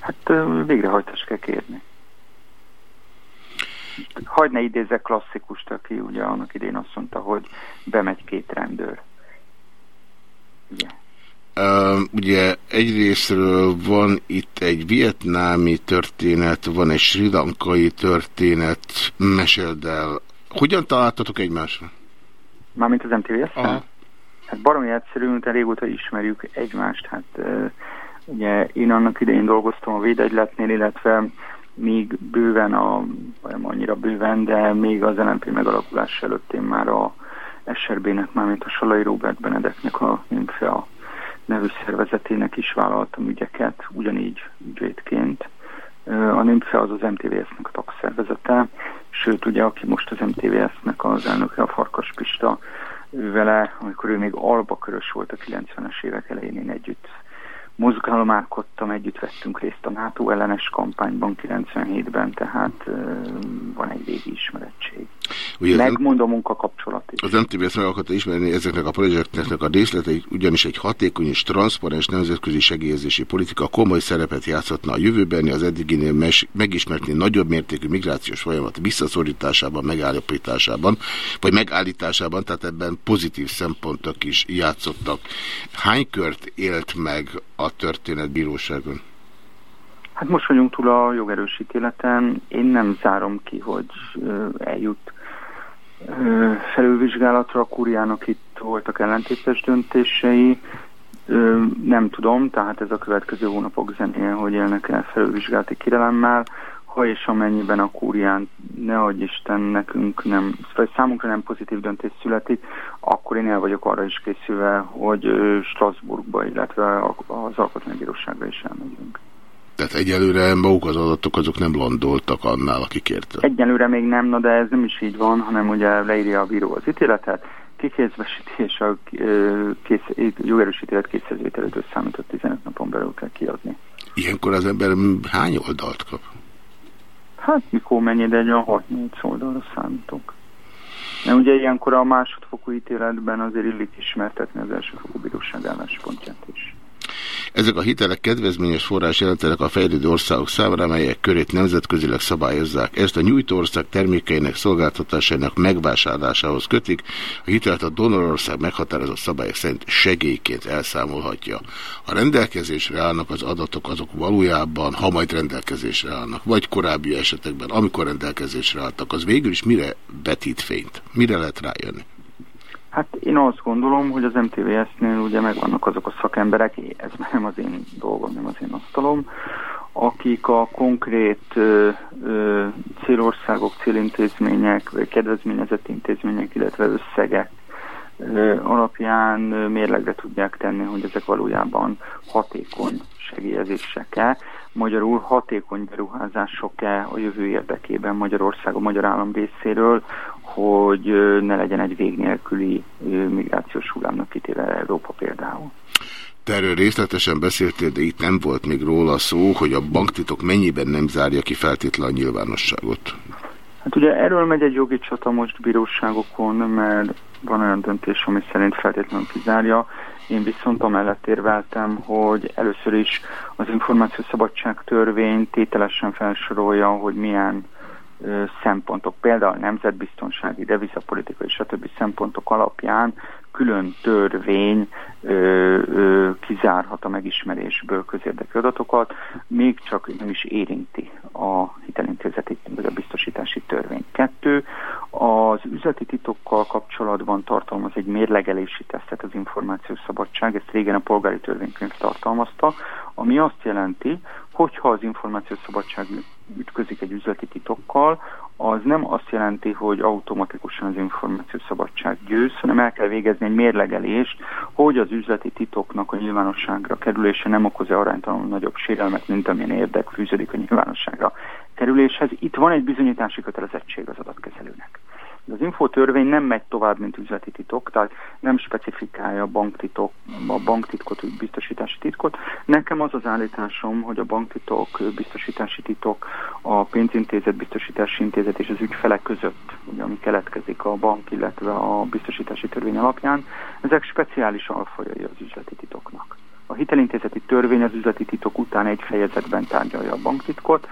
Hát végrehajtást kell kérni. Hagy ne idézek klasszikust, aki ugye annak idén azt mondta, hogy bemegy két rendőr. Ugye? Uh, ugye egyrésztről van itt egy vietnámi történet, van egy sri lankai történet, meséld el. Hogyan találtatok egymásra? Mármint az mtvs Hát baromi egyszerű, mint régóta ismerjük egymást. Hát uh, ugye én annak idején dolgoztam a védegyletnél, illetve még bőven, a, nem annyira bőven, de még az LNP megalakulás előtt én már a SRB-nek, mármint a Salai Robert Benedeknek a a nevű szervezetének is vállaltam ügyeket, ugyanígy ügyvédként. A NIMFE az az MTVS-nek a tagszervezete, sőt ugye aki most az MTVS-nek az elnöke a Farkas Pista, ő vele, amikor ő még albakörös volt a 90-es évek elején, én együtt mozgalomálkodtam, együtt vettünk részt a NATO ellenes kampányban 97-ben, tehát van egy régi ismerettség. Ugye Megmond a munkakapcsolat is. Az MTBS meg akarta ismerni ezeknek a projekteknek a részleteit, ugyanis egy hatékony és transzparens nemzetközi segélyezési politika komoly szerepet játszhatna a jövőben az eddiginél megismertni nagyobb mértékű migrációs folyamat visszaszorításában, megállapításában, vagy megállításában, tehát ebben pozitív szempontok is játszottak. Hány kört élt meg a történet bíróságon? Hát most vagyunk túl a jogerősítéleten. Én nem zárom ki, hogy eljut felülvizsgálatra. A kuriának itt voltak ellentétes döntései. Nem tudom, tehát ez a következő hónapok zenéje, hogy élnek el felülvizsgálati kirelemmel. Ha és amennyiben a kúrián, ne Isten, nekünk nem, vagy számunkra nem pozitív döntés születik, akkor én el vagyok arra is készülve, hogy Strasbourgba, illetve az Alkotmánybíróságra is elmegyünk. Tehát egyelőre maguk az adatok azok nem landoltak annál, aki kérte. Egyelőre még nem, na de ez nem is így van, hanem ugye leírja a bíró az ítéletet, kikézbesíti és a kész, jogerős ítélet készhezvételőtől számított 15 napon belül kell kiadni. Ilyenkor az ember hány oldalt kap? Hát mikor mennyi, de egy olyan 6-8 oldalra számítok. Mert ugye ilyenkor a másodfokú ítéletben azért illik ismertetni az elsőfokú bíróság álláspontját is. Ezek a hitelek kedvezményes forrás jelentenek a fejlődő országok számára, amelyek körét nemzetközileg szabályozzák. Ezt a nyújtó ország termékeinek szolgáltatásainak megvásárlásához kötik. A hitelt a donorország meghatározott szabályok szerint segélyként elszámolhatja. A rendelkezésre állnak az adatok, azok valójában, ha majd rendelkezésre állnak, vagy korábbi esetekben, amikor rendelkezésre álltak, az végül is mire betít fényt? Mire lehet rájönni? Hát én azt gondolom, hogy az MTVS-nél ugye megvannak azok a szakemberek, ez nem az én dolgom, nem az én asztalom, akik a konkrét ö, ö, célországok, célintézmények, kedvezményezett intézmények, illetve összegek ö, alapján mérlegre tudják tenni, hogy ezek valójában hatékony segélyezések-e, magyarul hatékony beruházások-e a jövő érdekében Magyarország a magyar állam részéről, hogy ne legyen egy vég nélküli migrációs hullámnak kitéve Európa például. Te erről részletesen beszéltél, de itt nem volt még róla szó, hogy a banktitok mennyiben nem zárja ki feltétlen a nyilvánosságot. Hát ugye erről megy egy jogi csata most bíróságokon, mert van olyan döntés, ami szerint feltétlenül kizárja. Én viszont amellett érveltem, hogy először is az információszabadság törvény tételesen felsorolja, hogy milyen szempontok, például nemzetbiztonsági, devizapolitikai, stb. szempontok alapján külön törvény ö, ö, kizárhat a megismerésből közérdekű adatokat, még csak nem is érinti a hitelintézeti vagy a biztosítási törvény. Kettő, az üzleti titokkal kapcsolatban tartalmaz egy mérlegelési tesztet az információszabadság, ezt régen a polgári törvénykönyv tartalmazta, ami azt jelenti, hogyha az információszabadság ütközik egy üzleti titokkal, az nem azt jelenti, hogy automatikusan az információszabadság győz, hanem el kell végezni egy mérlegelést, hogy az üzleti titoknak a nyilvánosságra kerülése nem okoz-e aránytalanul nagyobb sérelmet, mint amilyen érdek fűződik a nyilvánosságra kerüléshez. Itt van egy bizonyítási kötelezettség az adatkezelőnek. Az infotörvény nem megy tovább, mint üzleti titok, tehát nem specifikálja a banktitok, a banktitkot, vagy biztosítási titkot. Nekem az az állításom, hogy a banktitok, biztosítási titok, a pénzintézet, biztosítási intézet és az ügyfelek között, ugye, ami keletkezik a bank, illetve a biztosítási törvény alapján, ezek speciális alfajai az üzleti titoknak. A hitelintézeti törvény az üzleti titok után egy fejezetben tárgyalja a banktitkot,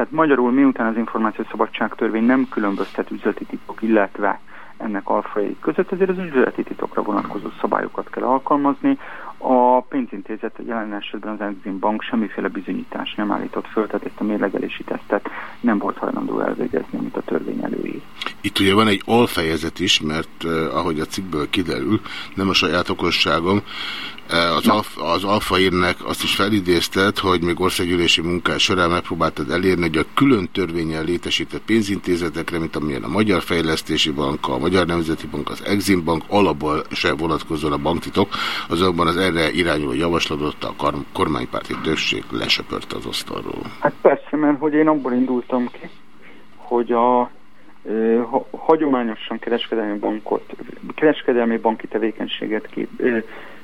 tehát magyarul miután az információszabadság törvény nem különböztet üzleti titok, illetve ennek alfajai között, ezért az üzleti titokra vonatkozó szabályokat kell alkalmazni. A pénzintézet jelen esetben az Exim Bank semmiféle bizonyítás nem állított föl, tehát ezt a mérlegelési tesztet nem volt hajlandó elvégezni, amit a törvény előír. Itt ugye van egy alfejezet is, mert uh, ahogy a cikkből kiderül, nem a saját okosságom, az, alfa, az alfaírnek azt is felidézted, hogy még országgyűlési munkás során megpróbáltad elérni, hogy a külön törvényel létesített pénzintézetekre, mint amilyen a Magyar Fejlesztési Bank, a Magyar Nemzeti Bank, az Exim Bank, alapból se vonatkozóan a banktitok, azonban az erre irányuló javaslatot a kormánypárti többség lesöpörte az asztalról. Hát persze, mert hogy én abból indultam ki, hogy a ha, hagyományosan kereskedelmi bankot, kereskedelmi banki tevékenységet kép,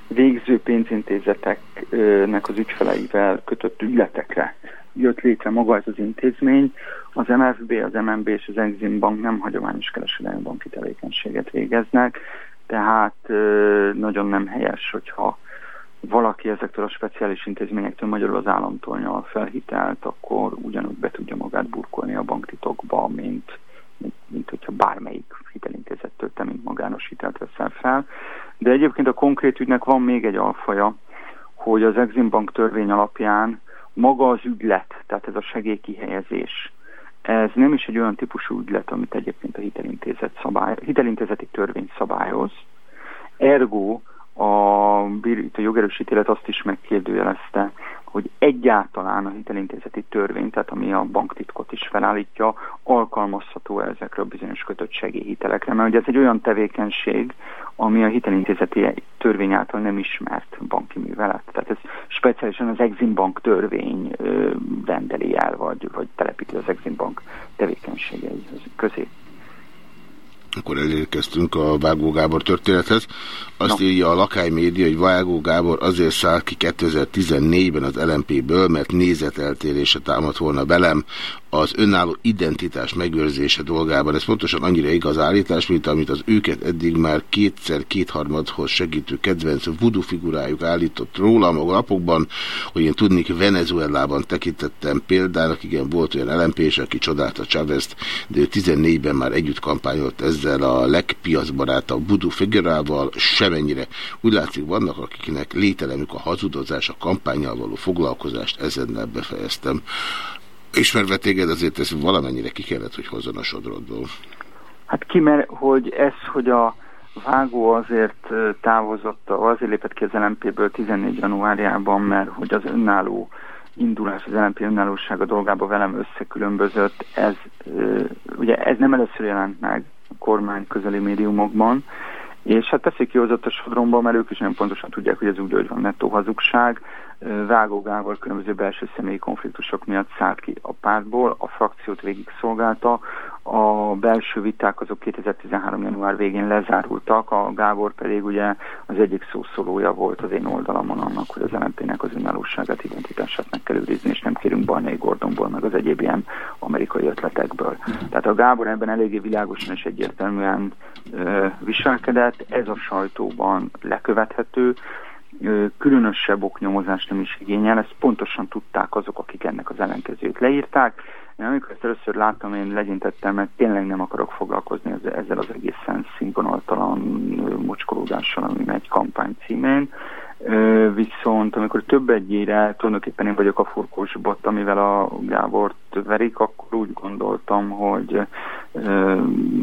végző pénzintézeteknek az ügyfeleivel kötött ügyletekre jött létre maga ez az intézmény. Az MFB, az MNB és az Exim Bank nem hagyományos kereskedelmi banki tevékenységet végeznek, tehát nagyon nem helyes, hogyha valaki ezektől a speciális intézményektől, magyarul az államtól nyal felhitelt, akkor ugyanúgy be tudja magát burkolni a banktitokba, mint, mint, mint hogyha bármelyik hitelintézettől te, mint magános hitelt veszel fel. De egyébként a konkrét ügynek van még egy alfaja, hogy az Exim Bank törvény alapján maga az ügylet, tehát ez a segélykihelyezés, ez nem is egy olyan típusú ügylet, amit egyébként a hitelintézet szabály, hitelintézeti törvény szabályoz. Ergo a, a jogerősítélet azt is megkérdőjelezte, hogy egyáltalán a hitelintézeti törvény, tehát ami a banktitkot is felállítja, alkalmazható ezekre a bizonyos kötött segélyhitelekre, mert ugye ez egy olyan tevékenység, ami a hitelintézeti törvény által nem ismert banki művelet. Tehát ez speciálisan az Exim Bank törvény rendeli el, vagy, vagy telepíti az Exim Bank tevékenységei közé. Akkor elérkeztünk a Vágó Gábor történethez. Azt no. írja a Lakály média, hogy Vágó Gábor azért szállt ki 2014-ben az LMP-ből, mert nézeteltérése támadt volna velem az önálló identitás megőrzése dolgában. Ez pontosan annyira igaz állítás, mint amit az őket eddig már kétszer kétharmadhoz segítő kedvenc voodoo figurájuk állított rólam a napokban, hogy én tudnék Venezuelában tekintettem példának, igen, volt olyan lmp aki csodálta Chávez-t, de ő 14-ben már együtt kampányolt ezzel a legpiacbarátabb voodoo figurával, semennyire. Úgy látszik, vannak, akiknek lételemük a hazudozás, a kampányjal való foglalkozást, ezennel befejeztem. Ismerve téged, azért ez valamennyire ki kellett, hogy hozzon a sodrodból. Hát ki, mert hogy ez, hogy a vágó azért távozott, azért lépett ki az LMP-ből 14 januárjában, mert hogy az önálló indulás, az LMP önállósága dolgába velem összekülönbözött, ez, ugye ez nem először jelent meg a kormány közeli médiumokban, és hát teszik kihozott a sodromba, mert ők is nagyon pontosan tudják, hogy ez úgy, hogy van nettó hazugság. Vágó Gábor különböző belső személyi konfliktusok miatt szállt ki a pártból, a frakciót végig szolgálta, a belső viták azok 2013. január végén lezárultak, a Gábor pedig ugye az egyik szószólója volt az én oldalamon annak, hogy az LNP-nek az önállóságát, identitását meg kell őrizni, és nem kérünk Barney Gordonból, meg az egyéb ilyen amerikai ötletekből. Tehát a Gábor ebben eléggé világosan és egyértelműen ö, viselkedett, ez a sajtóban lekövethető, különösebb oknyomozást nem is igényel, ezt pontosan tudták azok, akik ennek az ellenkezőt leírták. Én amikor ezt először láttam, én legyintettem, mert tényleg nem akarok foglalkozni ezzel az egészen színvonaltalan mocskolódással, ami megy kampány címén. Viszont amikor több egyére tulajdonképpen én vagyok a furkós bot, amivel a Gábort verik, akkor úgy gondoltam, hogy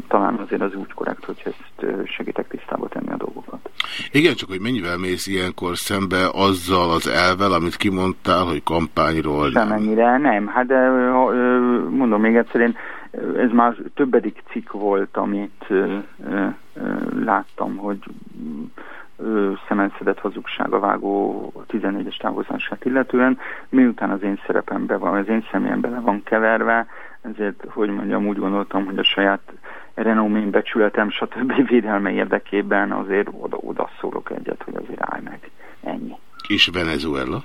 talán azért az úgy korrekt, hogy ezt segítek tisztába tenni a dolgokat. Igen, csak hogy mennyivel mész ilyenkor szembe azzal az elvel, amit kimondtál, hogy kampányról nem? Semennyire nem. Hát de mondom még egyszer, én ez már többedik cikk volt, amit láttam, hogy szemenszedett hazugság a vágó 14-es távozását illetően, miután az én szerepembe van, az én személyembe le van keverve, ezért, hogy mondjam, úgy gondoltam, hogy a saját renomén, becsületem, stb. védelme érdekében azért oda, oda szólok egyet, hogy azért állj meg. Ennyi. És Venezuela?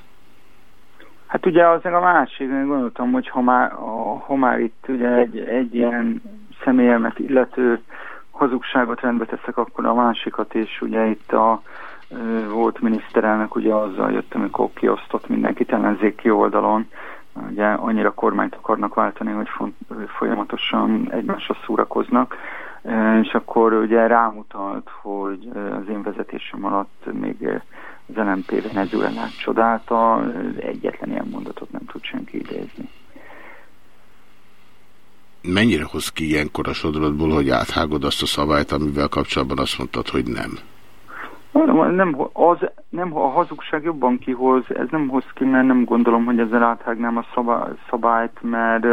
Hát ugye az a másik, gondoltam, hogy ha már, ha már itt ugye egy, egy ilyen személyemet illető hazugságot rendbe teszek, akkor a másikat is, ugye itt a volt miniszterelnök ugye azzal jött, amikor kiosztott mindenkit ellenzéki oldalon, ugye annyira kormányt akarnak váltani, hogy folyamatosan egymásra szórakoznak, és akkor ugye rámutalt, hogy az én vezetésem alatt még az LMP Venezuelát csodálta, egyetlen ilyen mondatot nem tud senki idézni. Mennyire hoz ki ilyenkor a sodrodból, hogy áthágod azt a szabályt, amivel kapcsolatban azt mondtad, hogy nem? Nem, az, nem, a hazugság jobban kihoz, ez nem hoz ki, mert nem gondolom, hogy ezzel áthágnám a szabály, szabályt, mert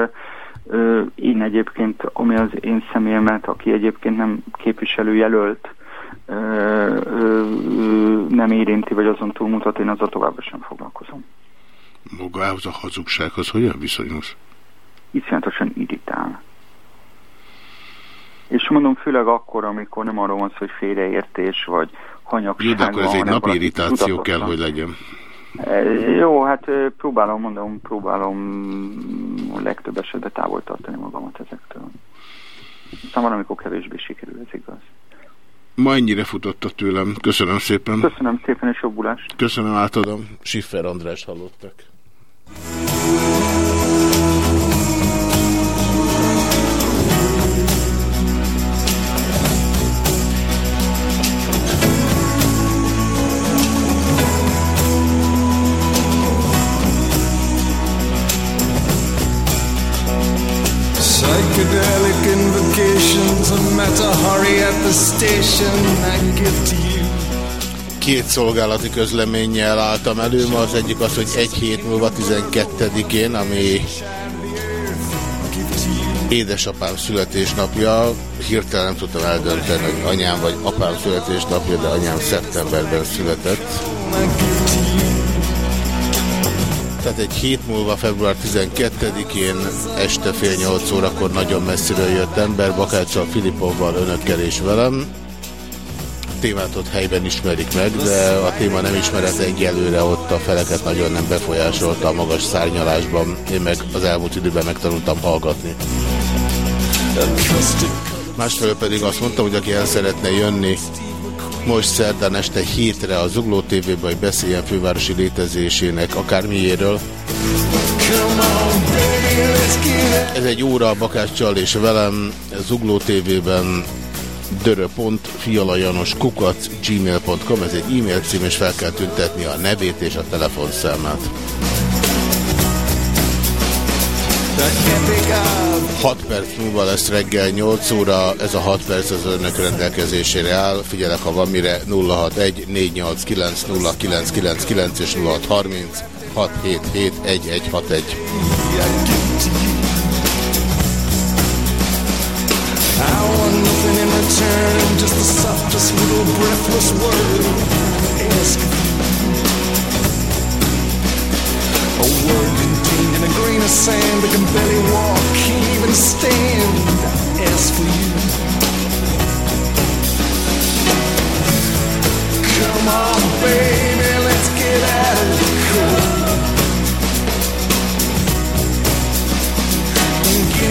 ö, én egyébként, ami az én személyemet, aki egyébként nem képviselőjelölt, ö, ö, nem érinti, vagy azon túlmutat, én azzal továbbra sem foglalkozom. Magához a hazugsághoz hogyan viszonyulsz? Iszonyatosan irritál. És mondom, főleg akkor, amikor nem arról van szó, hogy félreértés, vagy hanyagság Jó, de akkor ez egy napi irritáció kell, hogy legyen. E, jó, hát próbálom, mondom, próbálom a legtöbb esetben távol tartani magamat ezektől. Aztán van, amikor kevésbé sikerül, ez igaz. Ma ennyire futotta tőlem. Köszönöm szépen. Köszönöm szépen, és jobbulást. Köszönöm, átadom. Siffer András hallottak. Szolgálati közleménnyel álltam elő, ma az egyik az, hogy egy hét múlva 12-én, ami édesapám születésnapja, hirtelen nem tudtam eldönteni, hogy anyám vagy apám születésnapja, de anyám szeptemberben született. tehát egy hét múlva, február 12-én este fél nyolc órakor nagyon messziről jött ember, Bakáccsal, Filipovval, önökkel és velem. Témát ott helyben ismerik meg, de a téma nem ismeret egyelőre, ott a feleket nagyon nem befolyásolta a magas szárnyalásban. Én meg az elmúlt időben megtanultam hallgatni. Másfelől pedig azt mondtam, hogy aki el szeretne jönni most szerdán este hétre a Zugló TV-ben, hogy beszéljen fővárosi létezésének akármiéről. Ez egy óra a Bakáccsal és velem Zugló TV-ben gmail.com Ez egy e-mail cím, és fel kell tüntetni a nevét és a telefonszámát. 6 perc múlva lesz reggel 8 óra, ez a 6 perc az önök rendelkezésére áll. Figyelek, ha van mire 061 489 0999 és 0630 677 1161. I return, just the softest little breathless word. Ask a word contained in a grain of sand that can barely walk, can't even stand. Ask for you. Come on, baby, let's get out of the cold.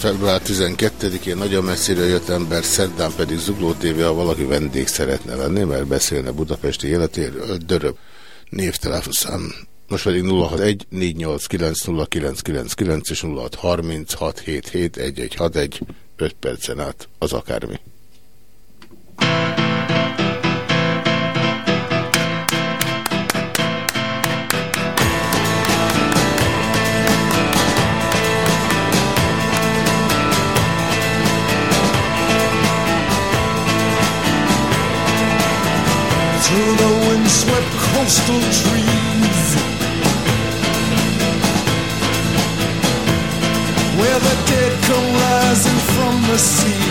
Február 12-én nagyon messziről jött ember, szerdán pedig Zugló TV, ha valaki vendég szeretne lenni, mert beszélne budapesti életéről, döröb névtelefonszám. Most pedig 061 489 és 0636771161 5 percen át az akármi. Rising from the sea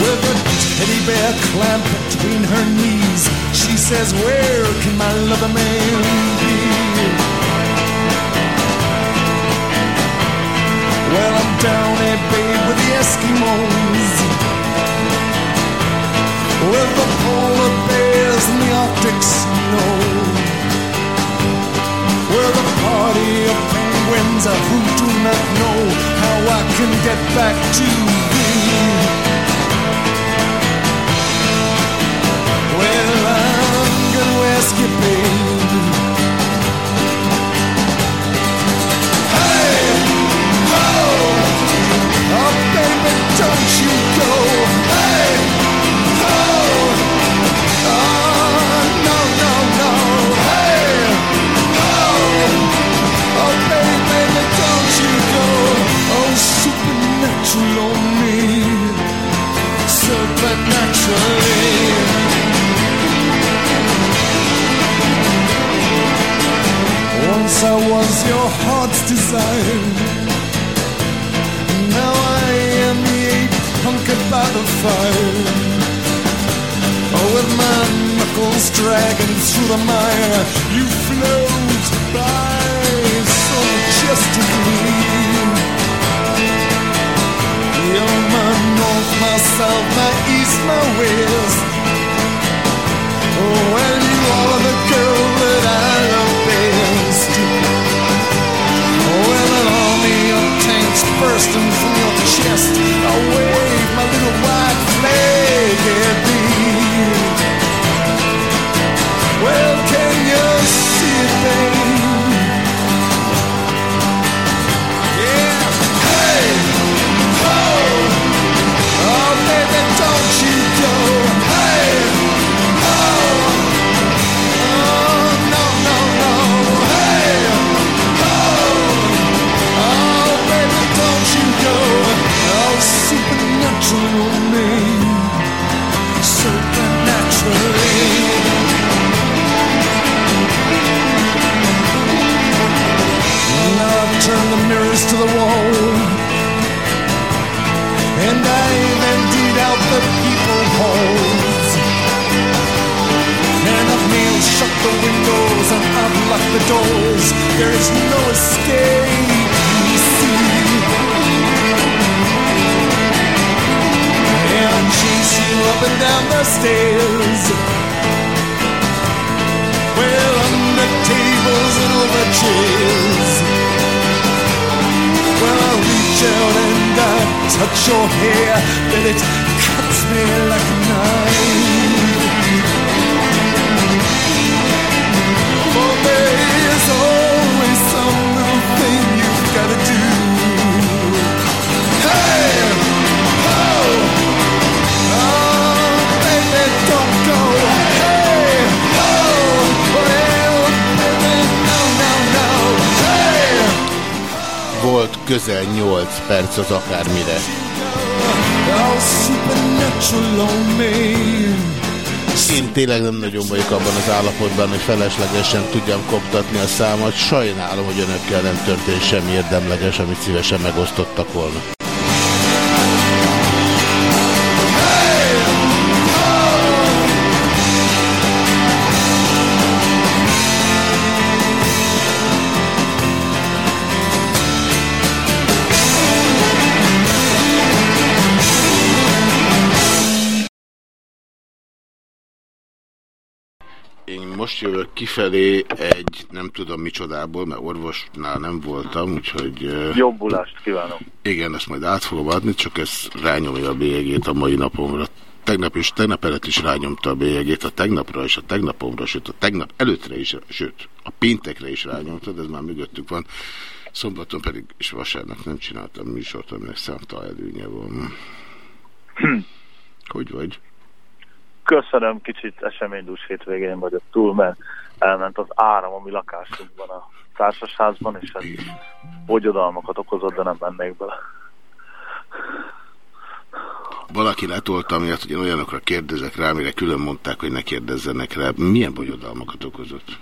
With a teddy bear clamped between her knees She says, where can my lover man be? Well, I'm down at bay with the Eskimos with the polar bears and the Arctic snow. We're the party of penguins who do not know how I can get back to thee. Well, I'm gonna ask you, babe. Hey, ho, oh baby, don't you go. Hey. Once I was your heart's desire. Now I am the ape hunkered by the fire. Oh, with my knuckles dragging through the mire, you float by so majestically feel my north, my south, my east, my west. Oh, well, you are the girl that I love best. Well, an army of tanks bursting from your chest. I wave my little white flag at thee. Well, can you see it, baby? Shut the windows and unlock the doors. There is no escape, you see. And chase you up and down the stairs. Well, under tables and over chairs. Well, I reach out and I touch your hair, then it cuts me like közel 8 perc az akármire. Én tényleg nem nagyon vagyok abban az állapotban, hogy feleslegesen tudjam koptatni a számot. Sajnálom, hogy önökkel nem történt semmi érdemleges, amit szívesen megosztottak volna. Most jövök kifelé egy, nem tudom micsodából, mert orvosnál nem voltam, úgyhogy... Jobbulást kívánok. Igen, ezt majd át fogom adni, csak ez rányomja a bélyegét a mai napomra. Tegnap is, tegnap előtt is rányomta a bélyegét, a tegnapra és a tegnapomra, sőt a tegnap előttre is, sőt a péntekre is rányomta, de ez már mögöttük van. Szombaton pedig és vasárnap nem csináltam műsort, aminek számta előnye van. Hogy vagy? Köszönöm, kicsit eseménydús hétvégén vagyok túl, mert elment az áram a mi lakásunkban a társasházban, és ez bogyodalmakat okozott, de nem mennék bele. Valaki letolta miatt, hogy én olyanokra kérdezek rá, amire külön mondták, hogy ne kérdezzenek rá. Milyen bonyodalmakat okozott?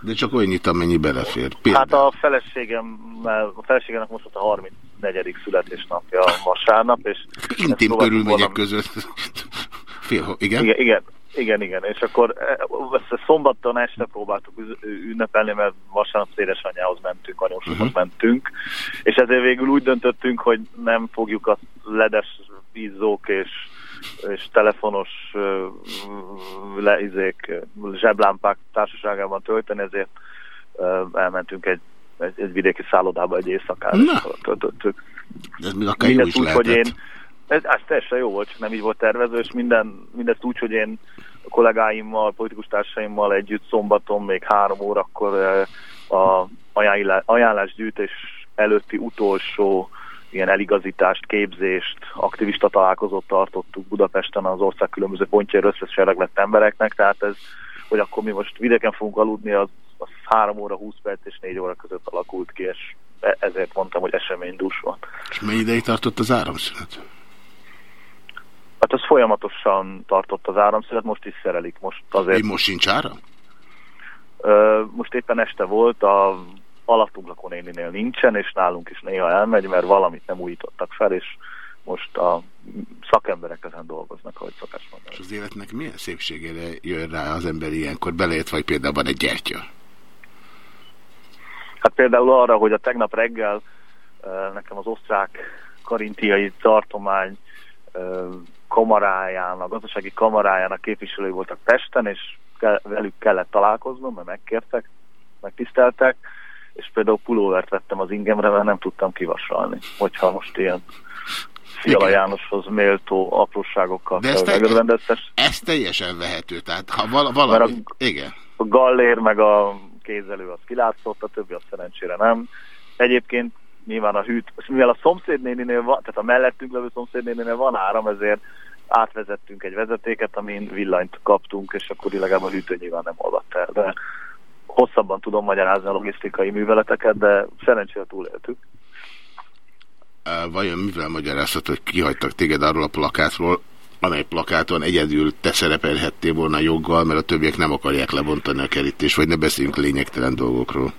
De csak olyannyit, amennyi belefér. Például. Hát a feleségemmel, a feleségemnek most a 34. születésnapja vasárnap, és... Intim körülmények között. Fél, igen? Igen, igen, igen, igen. És akkor eh, ezt szombaton este próbáltuk ünnepelni, mert vasárnap édesanyjához mentünk, anyósokhoz Mhm. mentünk, és ezért végül úgy döntöttünk, hogy nem fogjuk a ledes izzók és és telefonos leizék, zseblámpák társaságában tölteni, ezért elmentünk egy, egy, egy vidéki szállodába egy éjszakára, és töltöttük. Ez még akár jó is úgy, hogy lehetett. én, ez, ez teljesen jó volt, csak nem így volt tervező, és minden, mindezt úgy, hogy én a kollégáimmal, politikus társaimmal együtt szombaton még három órakor eh, a ajánlá- ajánlásgyűjtés előtti utolsó ilyen eligazítást, képzést, aktivista találkozót tartottuk Budapesten az ország különböző pontjára összesereglett embereknek, tehát ez, hogy akkor mi most vidéken fogunk aludni, az, az 3 óra 20 perc és 4 óra között alakult ki, és e- ezért mondtam, hogy eseménydús van. És mennyi ideig tartott az áramszünet? Hát az folyamatosan tartott az áramszünet, most is szerelik. Most azért... Így most sincs áram? Most éppen este volt, a alattunk néninél nincsen, és nálunk is néha elmegy, mert valamit nem újítottak fel, és most a szakemberek ezen dolgoznak, ahogy szokás mondani. És az életnek milyen szépségére jön rá az ember ilyenkor, beleért, vagy például van egy gyertya? Hát például arra, hogy a tegnap reggel nekem az osztrák karintiai tartomány ö, kamarájának, gazdasági kamarájának képviselői voltak Pesten, és ke- velük kellett találkoznom, mert megkértek, megtiszteltek, és például pulóvert vettem az ingemre, mert nem tudtam kivasalni, hogyha most ilyen Fiala. Jánoshoz méltó apróságokkal De ez, te, ez teljesen vehető, tehát ha vala, valami... Mert Igen. a gallér meg a kézelő az kilátszott, a többi az szerencsére nem. Egyébként nyilván a hűt, mivel a szomszédnéninél van, tehát a mellettünk levő szomszédnéninél van áram, ezért átvezettünk egy vezetéket, amin villanyt kaptunk, és akkor legalább a hűtő nyilván nem olvadt el. De hosszabban tudom magyarázni a logisztikai műveleteket, de szerencsére túléltük. Vajon mivel magyarázható, hogy kihagytak téged arról a plakátról, amely plakáton egyedül te szerepelhettél volna joggal, mert a többiek nem akarják lebontani a kerítést, vagy ne beszéljünk lényegtelen dolgokról.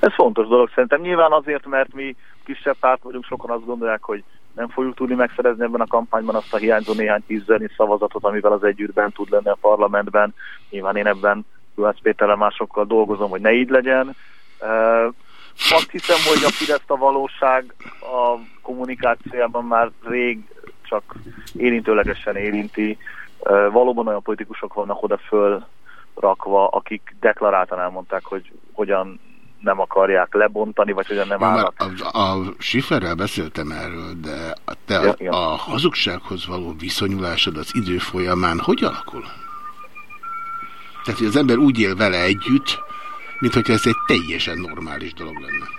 Ez fontos dolog szerintem. Nyilván azért, mert mi kisebb párt vagyunk, sokan azt gondolják, hogy nem fogjuk tudni megszerezni ebben a kampányban azt a hiányzó néhány tízzelni szavazatot, amivel az együttben tud lenni a parlamentben. Nyilván én ebben Juhász Péterrel másokkal dolgozom, hogy ne így legyen. Azt hiszem, hogy a Fidesz a valóság a kommunikációjában már rég csak érintőlegesen érinti. Valóban olyan politikusok vannak oda föl rakva, akik deklaráltan elmondták, hogy hogyan nem akarják lebontani, vagy hogyan nem állnak. A, a Schifferrel beszéltem erről, de te a, ja. a hazugsághoz való viszonyulásod az idő folyamán hogy alakul? Tehát, hogy az ember úgy él vele együtt, mint hogy ez egy teljesen normális dolog lenne.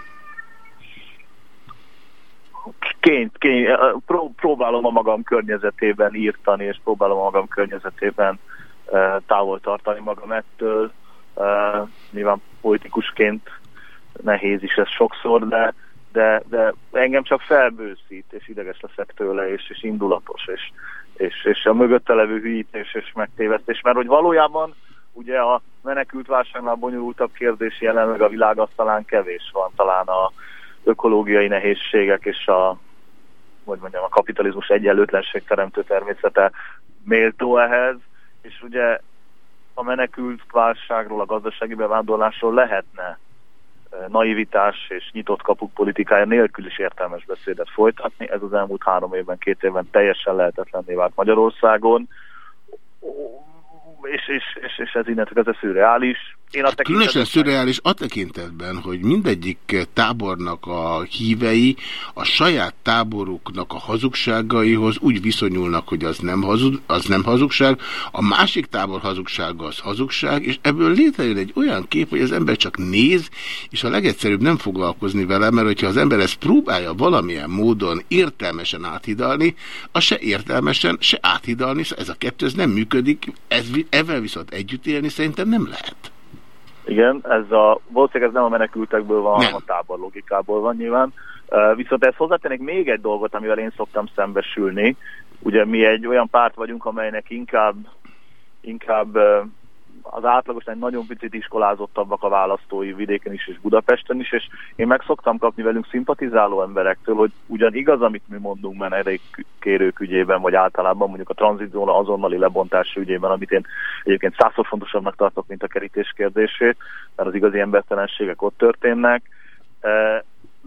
Ként, pró, próbálom a magam környezetében írtani, és próbálom a magam környezetében uh, távol tartani magam ettől. Uh, nyilván politikusként nehéz is ez sokszor, de, de, de engem csak felbőszít, és ideges leszek tőle, és, és indulatos, és, és, és a mögötte levő hűítés és megtévesztés, mert hogy valójában ugye a menekült válságnál bonyolultabb kérdés jelenleg a világasztalán kevés van, talán a ökológiai nehézségek és a, hogy mondjam, a kapitalizmus egyenlőtlenség teremtő természete méltó ehhez, és ugye a menekült válságról, a gazdasági bevándorlásról lehetne naivitás és nyitott kapuk politikája nélkül is értelmes beszédet folytatni. Ez az elmúlt három évben, két évben teljesen lehetetlenné vált Magyarországon és, és, és, és ez innentől ez a szürreális. Én a Különösen szürreális a tekintetben, hogy mindegyik tábornak a hívei a saját táboruknak a hazugságaihoz úgy viszonyulnak, hogy az nem, hazug, az nem hazugság, a másik tábor hazugsága az hazugság, és ebből létrejön egy olyan kép, hogy az ember csak néz, és a legegyszerűbb nem foglalkozni vele, mert hogyha az ember ezt próbálja valamilyen módon értelmesen áthidalni, az se értelmesen, se áthidalni, szóval ez a kettő ez nem működik, ez, ezzel viszont együtt élni szerintem nem lehet. Igen, ez a, valószínűleg ez nem a menekültekből van, hanem a tábor logikából van nyilván. Uh, viszont ezt hozzátennék még egy dolgot, amivel én szoktam szembesülni. Ugye mi egy olyan párt vagyunk, amelynek inkább, inkább uh, az átlagosnál nagyon picit iskolázottabbak a választói vidéken is és Budapesten is, és én meg szoktam kapni velünk szimpatizáló emberektől, hogy ugyan igaz, amit mi mondunk menedékkérők ügyében, vagy általában mondjuk a tranzitzóna azonnali lebontása ügyében, amit én egyébként százszor fontosabbnak tartok, mint a kerítés kérdését, mert az igazi embertelenségek ott történnek. E,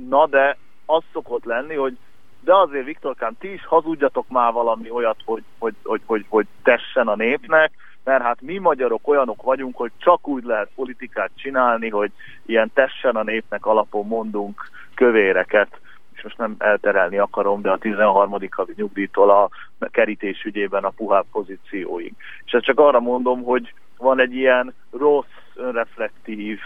na de az szokott lenni, hogy de azért Viktorkán, ti is hazudjatok már valami olyat, hogy, hogy, hogy, hogy, hogy tessen a népnek, mert hát mi magyarok olyanok vagyunk, hogy csak úgy lehet politikát csinálni, hogy ilyen tessen a népnek alapon mondunk kövéreket, és most nem elterelni akarom, de a 13. havi nyugdíjtól a kerítés ügyében a puhább pozícióig. És ezt csak arra mondom, hogy van egy ilyen rossz, önreflektív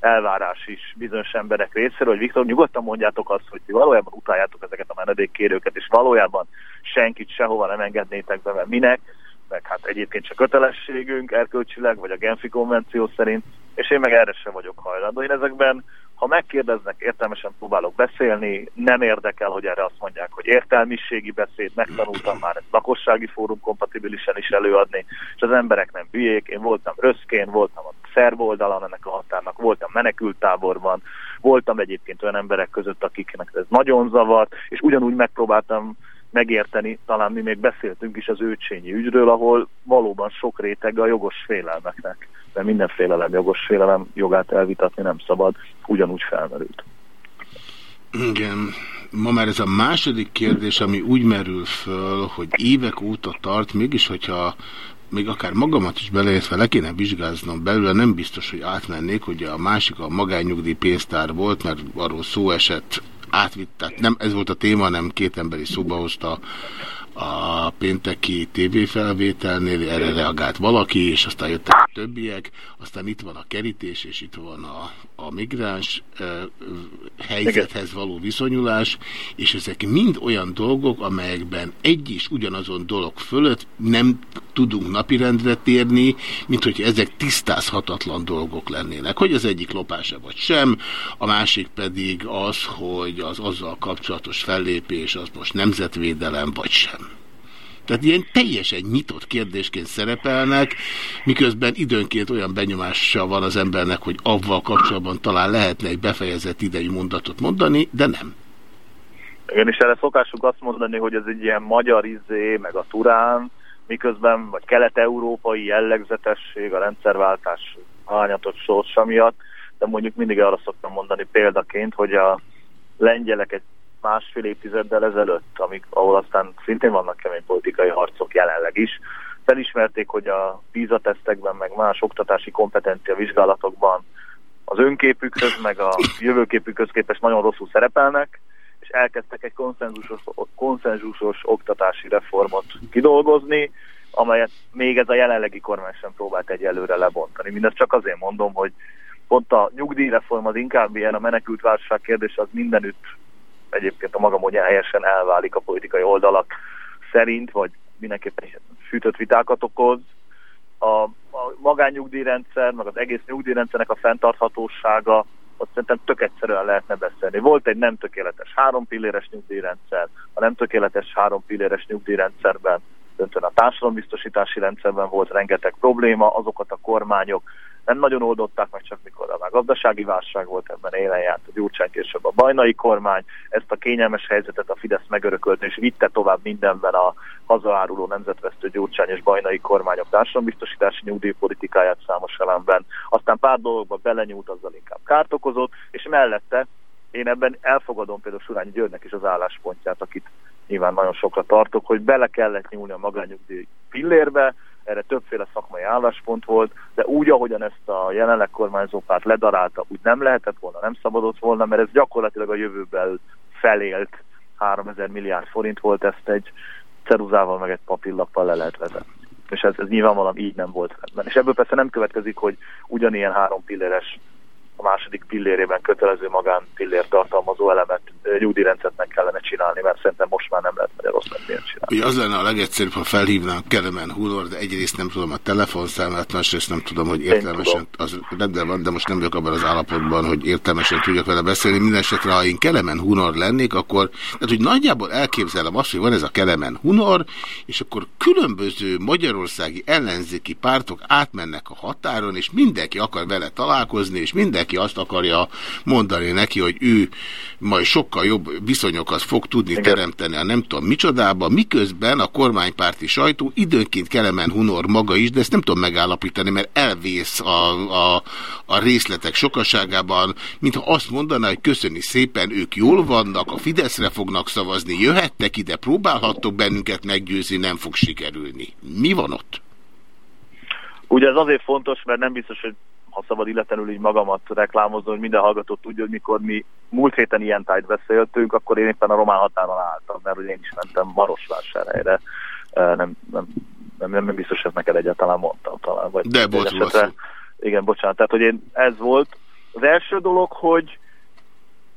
elvárás is bizonyos emberek részéről, hogy Viktor, nyugodtan mondjátok azt, hogy valójában utáljátok ezeket a menedékkérőket, és valójában senkit sehova nem engednétek be, mert minek, meg hát egyébként csak kötelességünk erkölcsileg, vagy a Genfi konvenció szerint, és én meg erre sem vagyok hajlandó. Én ezekben, ha megkérdeznek, értelmesen próbálok beszélni, nem érdekel, hogy erre azt mondják, hogy értelmiségi beszéd, megtanultam már ezt lakossági fórum kompatibilisen is előadni, és az emberek nem hülyék, én voltam röszkén, voltam a szerb oldalon ennek a határnak, voltam menekültáborban, voltam egyébként olyan emberek között, akiknek ez nagyon zavart, és ugyanúgy megpróbáltam megérteni, talán mi még beszéltünk is az őcsényi ügyről, ahol valóban sok réteg a jogos félelmeknek, de minden félelem jogos félelem jogát elvitatni nem szabad, ugyanúgy felmerült. Igen, ma már ez a második kérdés, ami úgy merül föl, hogy évek óta tart, mégis, hogyha még akár magamat is beleértve le kéne vizsgáznom belőle, nem biztos, hogy átmennék, hogy a másik a magányugdíj pénztár volt, mert arról szó esett átvitt, tehát nem ez volt a téma, hanem két emberi szóba hozta a pénteki tévéfelvételnél, erre reagált valaki, és aztán jöttek a többiek, aztán itt van a kerítés, és itt van a, a migráns e, helyzethez való viszonyulás, és ezek mind olyan dolgok, amelyekben egy is ugyanazon dolog fölött nem tudunk napirendre térni, mint hogy ezek tisztázhatatlan dolgok lennének. Hogy az egyik lopása vagy sem, a másik pedig az, hogy az azzal kapcsolatos fellépés az most nemzetvédelem vagy sem. Tehát ilyen teljesen nyitott kérdésként szerepelnek, miközben időnként olyan benyomással van az embernek, hogy avval kapcsolatban talán lehetne egy befejezett idejű mondatot mondani, de nem. Igen, és erre szokásuk azt mondani, hogy ez egy ilyen magyar izé, meg a turán, miközben, vagy kelet-európai jellegzetesség, a rendszerváltás hányatott sorsa miatt, de mondjuk mindig arra szoktam mondani példaként, hogy a lengyelek egy másfél évtizeddel ezelőtt, amik, ahol aztán szintén vannak kemény politikai harcok jelenleg is, felismerték, hogy a PISA tesztekben, meg más oktatási kompetencia vizsgálatokban az önképükhöz, meg a jövőképükhöz képest nagyon rosszul szerepelnek, és elkezdtek egy konszenzusos, konszenzusos oktatási reformot kidolgozni, amelyet még ez a jelenlegi kormány sem próbált egyelőre lebontani. Mindezt csak azért mondom, hogy pont a nyugdíjreform az inkább ilyen a menekült válság kérdés, az mindenütt egyébként a maga módján helyesen elválik a politikai oldalak szerint, vagy mindenképpen fűtött vitákat okoz. A, a magánnyugdíjrendszer, meg az egész nyugdíjrendszernek a fenntarthatósága, ott szerintem tök egyszerűen lehetne beszélni. Volt egy nem tökéletes három pilléres nyugdíjrendszer, a nem tökéletes három pilléres nyugdíjrendszerben, döntően a társadalombiztosítási rendszerben volt rengeteg probléma, azokat a kormányok nem nagyon oldották meg, csak mikor a gazdasági válság volt, ebben élen járt a Gyurcsány később a bajnai kormány, ezt a kényelmes helyzetet a Fidesz megörökölt, és vitte tovább mindenben a hazaáruló nemzetvesztő Gyurcsány és bajnai kormányok társadalombiztosítási nyugdíjpolitikáját számos elemben. Aztán pár dolgokba belenyúlt, azzal inkább kárt okozott, és mellette én ebben elfogadom például Surányi Györgynek is az álláspontját, akit nyilván nagyon sokra tartok, hogy bele kellett nyúlni a magányugdíj pillérbe, erre többféle szakmai álláspont volt, de úgy, ahogyan ezt a jelenleg kormányzó párt ledarálta, úgy nem lehetett volna, nem szabadott volna, mert ez gyakorlatilag a jövőben felélt 3000 milliárd forint volt, ezt egy ceruzával meg egy papírlappal le lehet vezetni. És ez, ez nyilvánvalóan így nem volt rendben. És ebből persze nem következik, hogy ugyanilyen három pilléres a második pillérében kötelező magán pillér tartalmazó elemet nyugdíjrendszert meg kellene csinálni, mert szerintem most már nem lehet Magyarországon csinálni. Ugye az lenne a legegyszerűbb, ha felhívnám Kelemen Hunor, de egyrészt nem tudom a telefonszámát, másrészt nem tudom, hogy értelmesen, az rendben van, de most nem vagyok abban az állapotban, hogy értelmesen tudjak vele beszélni. Mindenesetre, ha én Kelemen Hunor lennék, akkor, tehát hogy nagyjából elképzelem azt, hogy van ez a Kelemen Hunor, és akkor különböző magyarországi ellenzéki pártok átmennek a határon, és mindenki akar vele találkozni, és mindenki mindenki azt akarja mondani neki, hogy ő majd sokkal jobb viszonyokat fog tudni Igen. teremteni a nem tudom micsodába, miközben a kormánypárti sajtó időnként Kelemen Hunor maga is, de ezt nem tudom megállapítani, mert elvész a, a, a részletek sokaságában, mintha azt mondaná, hogy köszöni szépen, ők jól vannak, a Fideszre fognak szavazni, jöhettek ide, próbálhattok bennünket meggyőzni, nem fog sikerülni. Mi van ott? Ugye ez azért fontos, mert nem biztos, hogy ha szabad illetlenül így magamat reklámozni, hogy minden hallgató tudja, hogy mikor mi múlt héten ilyen tájt beszéltünk, akkor én éppen a román határon álltam, mert hogy én is mentem Marosvásárhelyre. Nem, nem, nem, nem, nem biztos, hogy neked egyáltalán mondtam talán. Vagy De bocsánat. Igen, bocsánat. Tehát, hogy én, ez volt. Az első dolog, hogy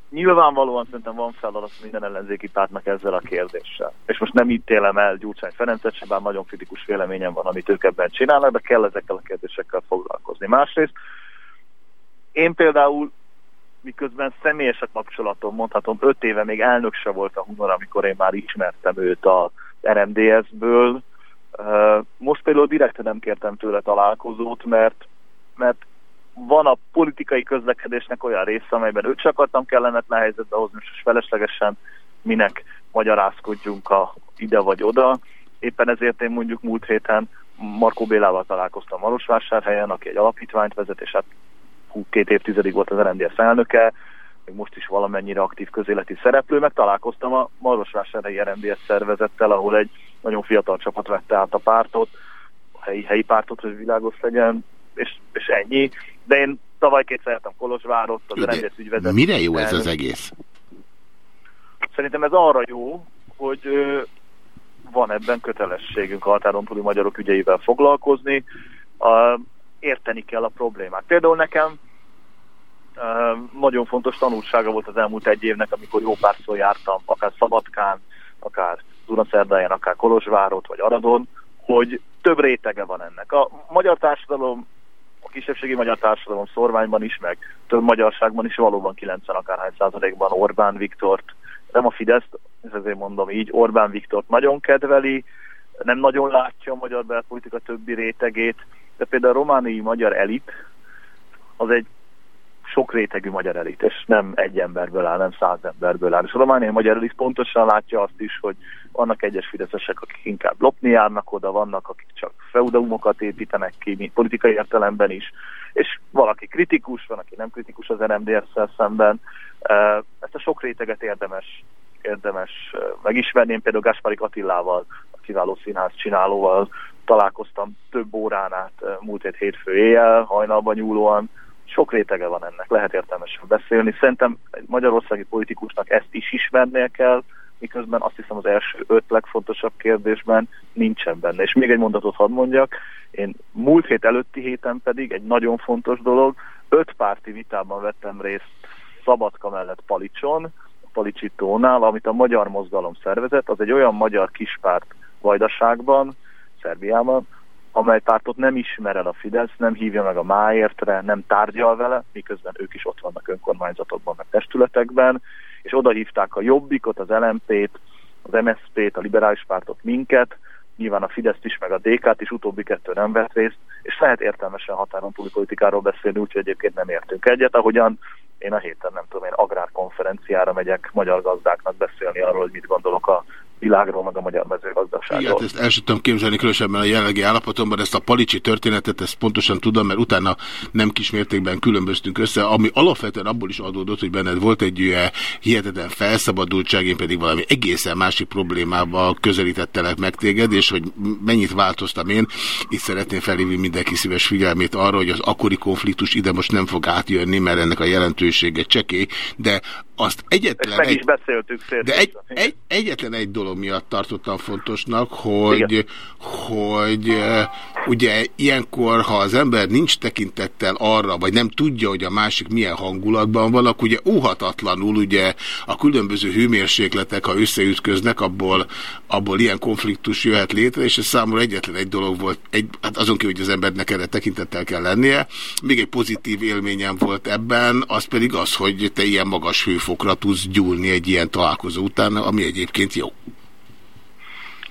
nyilvánvalóan szerintem van feladat minden ellenzéki pártnak ezzel a kérdéssel. És most nem ítélem el Gyurcsány Ferencet, se bár nagyon kritikus véleményem van, amit ők ebben csinálnak, de kell ezekkel a kérdésekkel foglalkozni. Másrészt én például miközben személyes a kapcsolatom, mondhatom, öt éve még elnök se volt a Hunor, amikor én már ismertem őt a RMDS-ből. Most például direkt nem kértem tőle találkozót, mert, mert van a politikai közlekedésnek olyan része, amelyben őt csak akartam kellemetlen helyzetbe hozni, és feleslegesen minek magyarázkodjunk a ide vagy oda. Éppen ezért én mondjuk múlt héten Markó Bélával találkoztam Marosvásárhelyen, aki egy alapítványt vezet, és hát két évtizedig volt az RNDS elnöke, még most is valamennyire aktív közéleti szereplő, meg találkoztam a Marosvásárhelyi RNDS szervezettel, ahol egy nagyon fiatal csapat vette át a pártot, a helyi, helyi pártot, hogy világos legyen, és, és ennyi. De én tavaly kétszer jártam Kolozsvárot, az rendes ügyvezet. Mire jó ez az egész? Szerintem ez arra jó, hogy ö, van ebben kötelességünk a határon túli magyarok ügyeivel foglalkozni, a, érteni kell a problémát. Például nekem ö, nagyon fontos tanulsága volt az elmúlt egy évnek, amikor jó párszor jártam, akár Szabadkán, akár Dunaszerdáján, akár Kolozsvárot, vagy Aradon, hogy több rétege van ennek. A magyar társadalom a kisebbségi magyar társadalom szorványban is, meg több magyarságban is valóban 90 akárhány százalékban Orbán Viktort, nem a Fidesz, és ezért mondom így, Orbán Viktort nagyon kedveli, nem nagyon látja a magyar belpolitika többi rétegét, de például a romániai magyar elit az egy sok rétegű magyar elit, és nem egy emberből áll, nem száz emberből áll. És a romániai magyar elit pontosan látja azt is, hogy vannak egyes fideszesek, akik inkább lopni járnak oda, vannak, akik csak feudaumokat építenek ki, politikai értelemben is, és valaki kritikus, van, aki nem kritikus az RMDS-szel szemben. Ezt a sok réteget érdemes, érdemes megismerni. Én például Gasparik Attillával, a kiváló színház csinálóval találkoztam több órán át múlt hét hétfő éjjel, hajnalban nyúlóan, sok rétege van ennek, lehet értelmesen beszélni. Szerintem egy magyarországi politikusnak ezt is ismernie kell, miközben azt hiszem az első öt legfontosabb kérdésben nincsen benne. És még egy mondatot hadd mondjak, én múlt hét előtti héten pedig egy nagyon fontos dolog, öt párti vitában vettem részt Szabadka mellett Palicson, Palicsitónál, amit a Magyar Mozgalom szervezett, az egy olyan magyar kispárt Vajdaságban, Szerbiában, amely pártot nem ismer el a Fidesz, nem hívja meg a máértre, nem tárgyal vele, miközben ők is ott vannak önkormányzatokban, meg testületekben, és oda hívták a Jobbikot, az LMP-t, az MSZP-t, a Liberális Pártot, minket, nyilván a Fideszt is, meg a DK-t is, utóbbi kettő nem vett részt, és lehet értelmesen határon túli politikáról beszélni, úgyhogy egyébként nem értünk egyet, ahogyan én a héten nem tudom, én agrárkonferenciára megyek magyar gazdáknak beszélni arról, hogy mit gondolok a világról, meg a magyar mezőgazdaságról. Igen, ezt el sem tudom képzelni, különösebben a jelenlegi állapotomban, ezt a palicsi történetet, ezt pontosan tudom, mert utána nem kismértékben különböztünk össze, ami alapvetően abból is adódott, hogy benned volt egy ilyen hihetetlen felszabadultság, én pedig valami egészen másik problémával közelítettelek meg téged, és hogy mennyit változtam én. Itt szeretném felhívni mindenki szíves figyelmét arra, hogy az akkori konfliktus ide most nem fog átjönni, mert ennek a jelentősége csekély, de azt egyetlen meg egy, is beszéltük de egy, egy, egyetlen egy dolog miatt tartottam fontosnak, hogy, hogy ugye ilyenkor, ha az ember nincs tekintettel arra, vagy nem tudja, hogy a másik milyen hangulatban van, akkor ugye óhatatlanul ugye a különböző hőmérsékletek, ha összeütköznek, abból, abból ilyen konfliktus jöhet létre, és ez számomra egyetlen egy dolog volt, egy, hát azon kívül, hogy az embernek erre tekintettel kell lennie. Még egy pozitív élményem volt ebben, az pedig az, hogy te ilyen magas hőfokra tudsz gyúlni egy ilyen találkozó után, ami egyébként jó.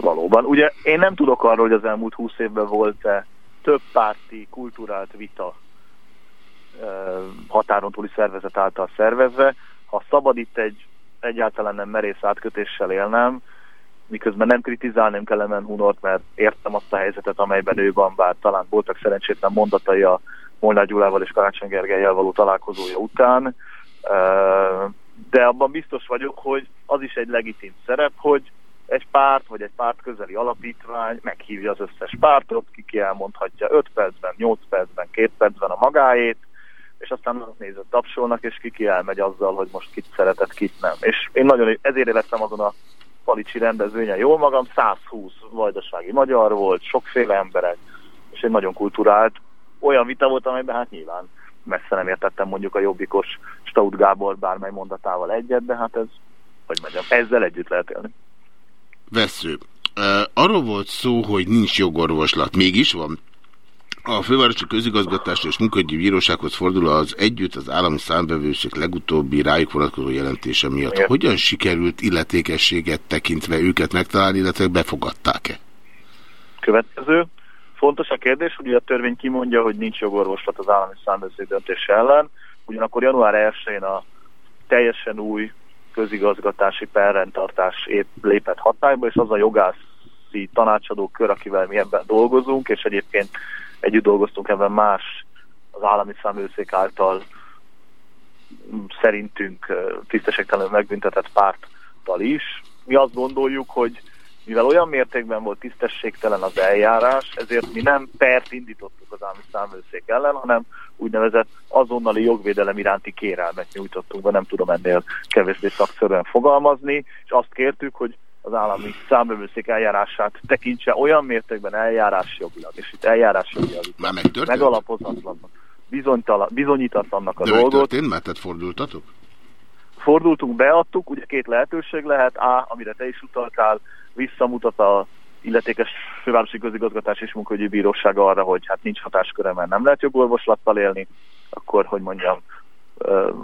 Valóban. Ugye én nem tudok arról, hogy az elmúlt húsz évben volt-e több párti, kulturált vita határon túli szervezet által szervezve. Ha szabad itt egy egyáltalán nem merész átkötéssel élnem, miközben nem kritizálném Kelemen Hunort, mert értem azt a helyzetet, amelyben ő van, bár talán voltak szerencsétlen mondatai a Molnár Gyulával és Karácsony Gergelyel való találkozója után, de abban biztos vagyok, hogy az is egy legitim szerep, hogy egy párt vagy egy párt közeli alapítvány meghívja az összes pártot, ki elmondhatja 5 percben, 8 percben, 2 percben a magáét, és aztán azt nézett tapsolnak, és ki elmegy azzal, hogy most kit szeretett, kit nem. És én nagyon, ezért lettem azon a Palicsi rendezvényen jól magam, 120 vajdasági magyar volt, sokféle emberek, és egy nagyon kulturált, olyan vita volt, amelyben hát nyilván messze nem értettem mondjuk a jobbikos Staud Gábor bármely mondatával egyet, de hát ez, hogy mondjam, ezzel együtt lehet élni. Vesző. Arról volt szó, hogy nincs jogorvoslat. Mégis van. A fővárosi közigazgatás és munkahogyi bírósághoz fordul az együtt az állami számbevőség legutóbbi rájuk vonatkozó jelentése miatt. Igen. Hogyan sikerült illetékességet tekintve őket megtalálni, illetve befogadták-e? Következő. Fontos a kérdés, hogy a törvény kimondja, hogy nincs jogorvoslat az állami számbevőség döntés ellen, ugyanakkor január 1-én a teljesen új közigazgatási perrendtartás lépett hatályba, és az a jogászi tanácsadó kör, akivel mi ebben dolgozunk, és egyébként együtt dolgoztunk ebben más az állami számőszék által szerintünk tisztességtelenül megbüntetett párttal is. Mi azt gondoljuk, hogy mivel olyan mértékben volt tisztességtelen az eljárás, ezért mi nem pert indítottuk az állami számőszék ellen, hanem úgynevezett azonnali jogvédelem iránti kérelmet nyújtottunk be, nem tudom ennél kevésbé szakszerűen fogalmazni, és azt kértük, hogy az állami számövőszék eljárását tekintse olyan mértékben eljárásjogilag, és itt eljárásjogilag megalapozatlannak, bizonyítatlannak a De dolgot. történt, mert tehát fordultatok? Fordultunk, beadtuk, ugye két lehetőség lehet, A, amire te is utaltál, visszamutat a illetékes fővárosi közigazgatás és munkahogyi bíróság arra, hogy hát nincs hatásköre, mert nem lehet jogorvoslattal élni, akkor, hogy mondjam,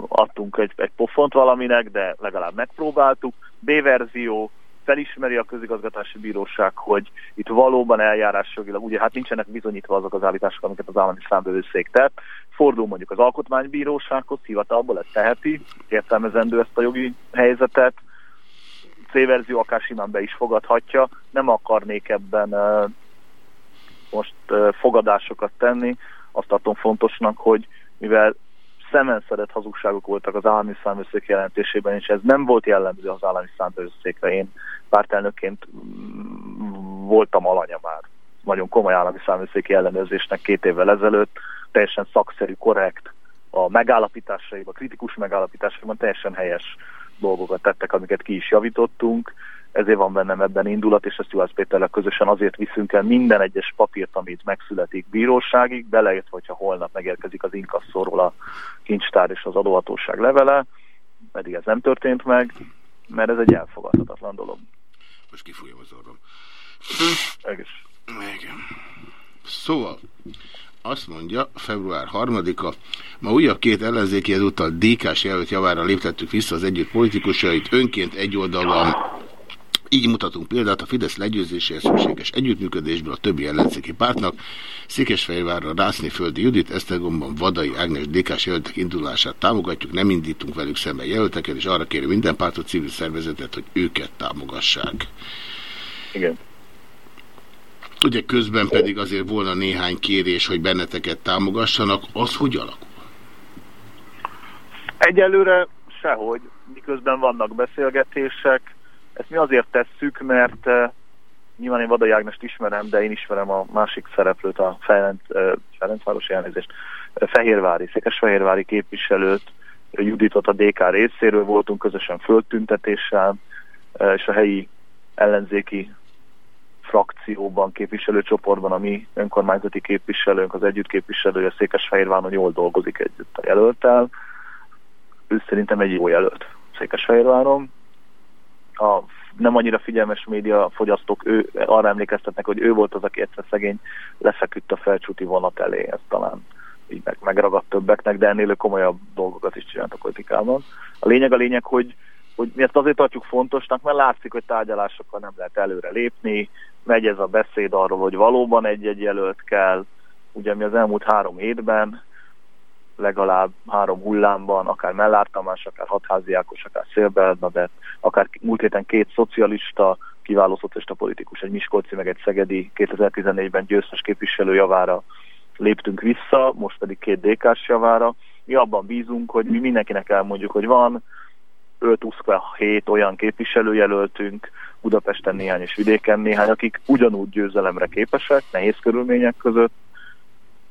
adtunk egy, egy pofont valaminek, de legalább megpróbáltuk. B verzió, felismeri a közigazgatási bíróság, hogy itt valóban eljárásjogilag, ugye hát nincsenek bizonyítva azok az állítások, amiket az állami számbevőszék tett, fordul mondjuk az alkotmánybírósághoz, hivatalból ezt teheti, értelmezendő ezt a jogi helyzetet, C-verzió akár simán be is fogadhatja. Nem akarnék ebben most fogadásokat tenni. azt tartom fontosnak, hogy mivel szemenszedett hazugságok voltak az állami számvőszék jelentésében, és ez nem volt jellemző az állami számvőszékre. Én pártelnökként mm, voltam alanya már nagyon komoly állami számvőszéki ellenőrzésnek két évvel ezelőtt, teljesen szakszerű, korrekt, a megállapításaiban, kritikus megállapításaiban teljesen helyes dolgokat tettek, amiket ki is javítottunk, ezért van bennem ebben indulat, és ezt Juhász Péterrel közösen azért viszünk el minden egyes papírt, amit megszületik bíróságig, beleért, hogyha holnap megérkezik az inkasszóról a kincstár és az adóhatóság levele, pedig ez nem történt meg, mert ez egy elfogadhatatlan dolog. Most kifújom az orrom. Egész. Igen. Szóval, azt mondja, február 3-a, ma újabb két ellenzéki ezúttal DK-s jelölt javára léptettük vissza az együtt politikusait, önként egy oldalon így mutatunk példát a Fidesz legyőzéséhez szükséges együttműködésből a többi ellenzéki pártnak. Székesfehérvárra Rászni Földi Judit, Esztergomban Vadai Ágnes DK-s jelöltek indulását támogatjuk, nem indítunk velük szemben jelölteket, és arra kérünk minden pártot, civil szervezetet, hogy őket támogassák. Igen. Ugye közben pedig azért volna néhány kérés, hogy benneteket támogassanak. Az hogy alakul? Egyelőre sehogy, miközben vannak beszélgetések. Ezt mi azért tesszük, mert uh, nyilván én Vadai Ágnest ismerem, de én ismerem a másik szereplőt, a Ferenc, uh, Ferencvárosi elnézést, uh, Fehérvári, Székesfehérvári képviselőt, Juditot a DK részéről voltunk közösen földtüntetéssel, és a helyi ellenzéki frakcióban, képviselőcsoportban a mi önkormányzati képviselőnk, az együtt képviselője Székesfehérváron jól dolgozik együtt a jelöltel. Ő szerintem egy jó jelölt Székesfehérváron. A nem annyira figyelmes média fogyasztók ő, arra emlékeztetnek, hogy ő volt az, aki egyszer szegény lefeküdt a felcsúti vonat elé, ez talán így meg, megragadt többeknek, de ennél komolyabb dolgokat is csinált a politikában. A lényeg a lényeg, hogy hogy mi ezt azért tartjuk fontosnak, mert látszik, hogy tárgyalásokkal nem lehet előre lépni, megy ez a beszéd arról, hogy valóban egy-egy jelölt kell, ugye mi az elmúlt három hétben, legalább három hullámban, akár Mellár Tamás, akár Hatházi Ákos, akár Szélbernadett, akár múlt héten két szocialista, kiváló szocialista politikus, egy Miskolci, meg egy Szegedi 2014-ben győztes képviselő javára léptünk vissza, most pedig két DK-s javára. Mi abban bízunk, hogy mi mindenkinek elmondjuk, hogy van 5-7 olyan képviselőjelöltünk, Budapesten néhány és vidéken néhány, akik ugyanúgy győzelemre képesek, nehéz körülmények között.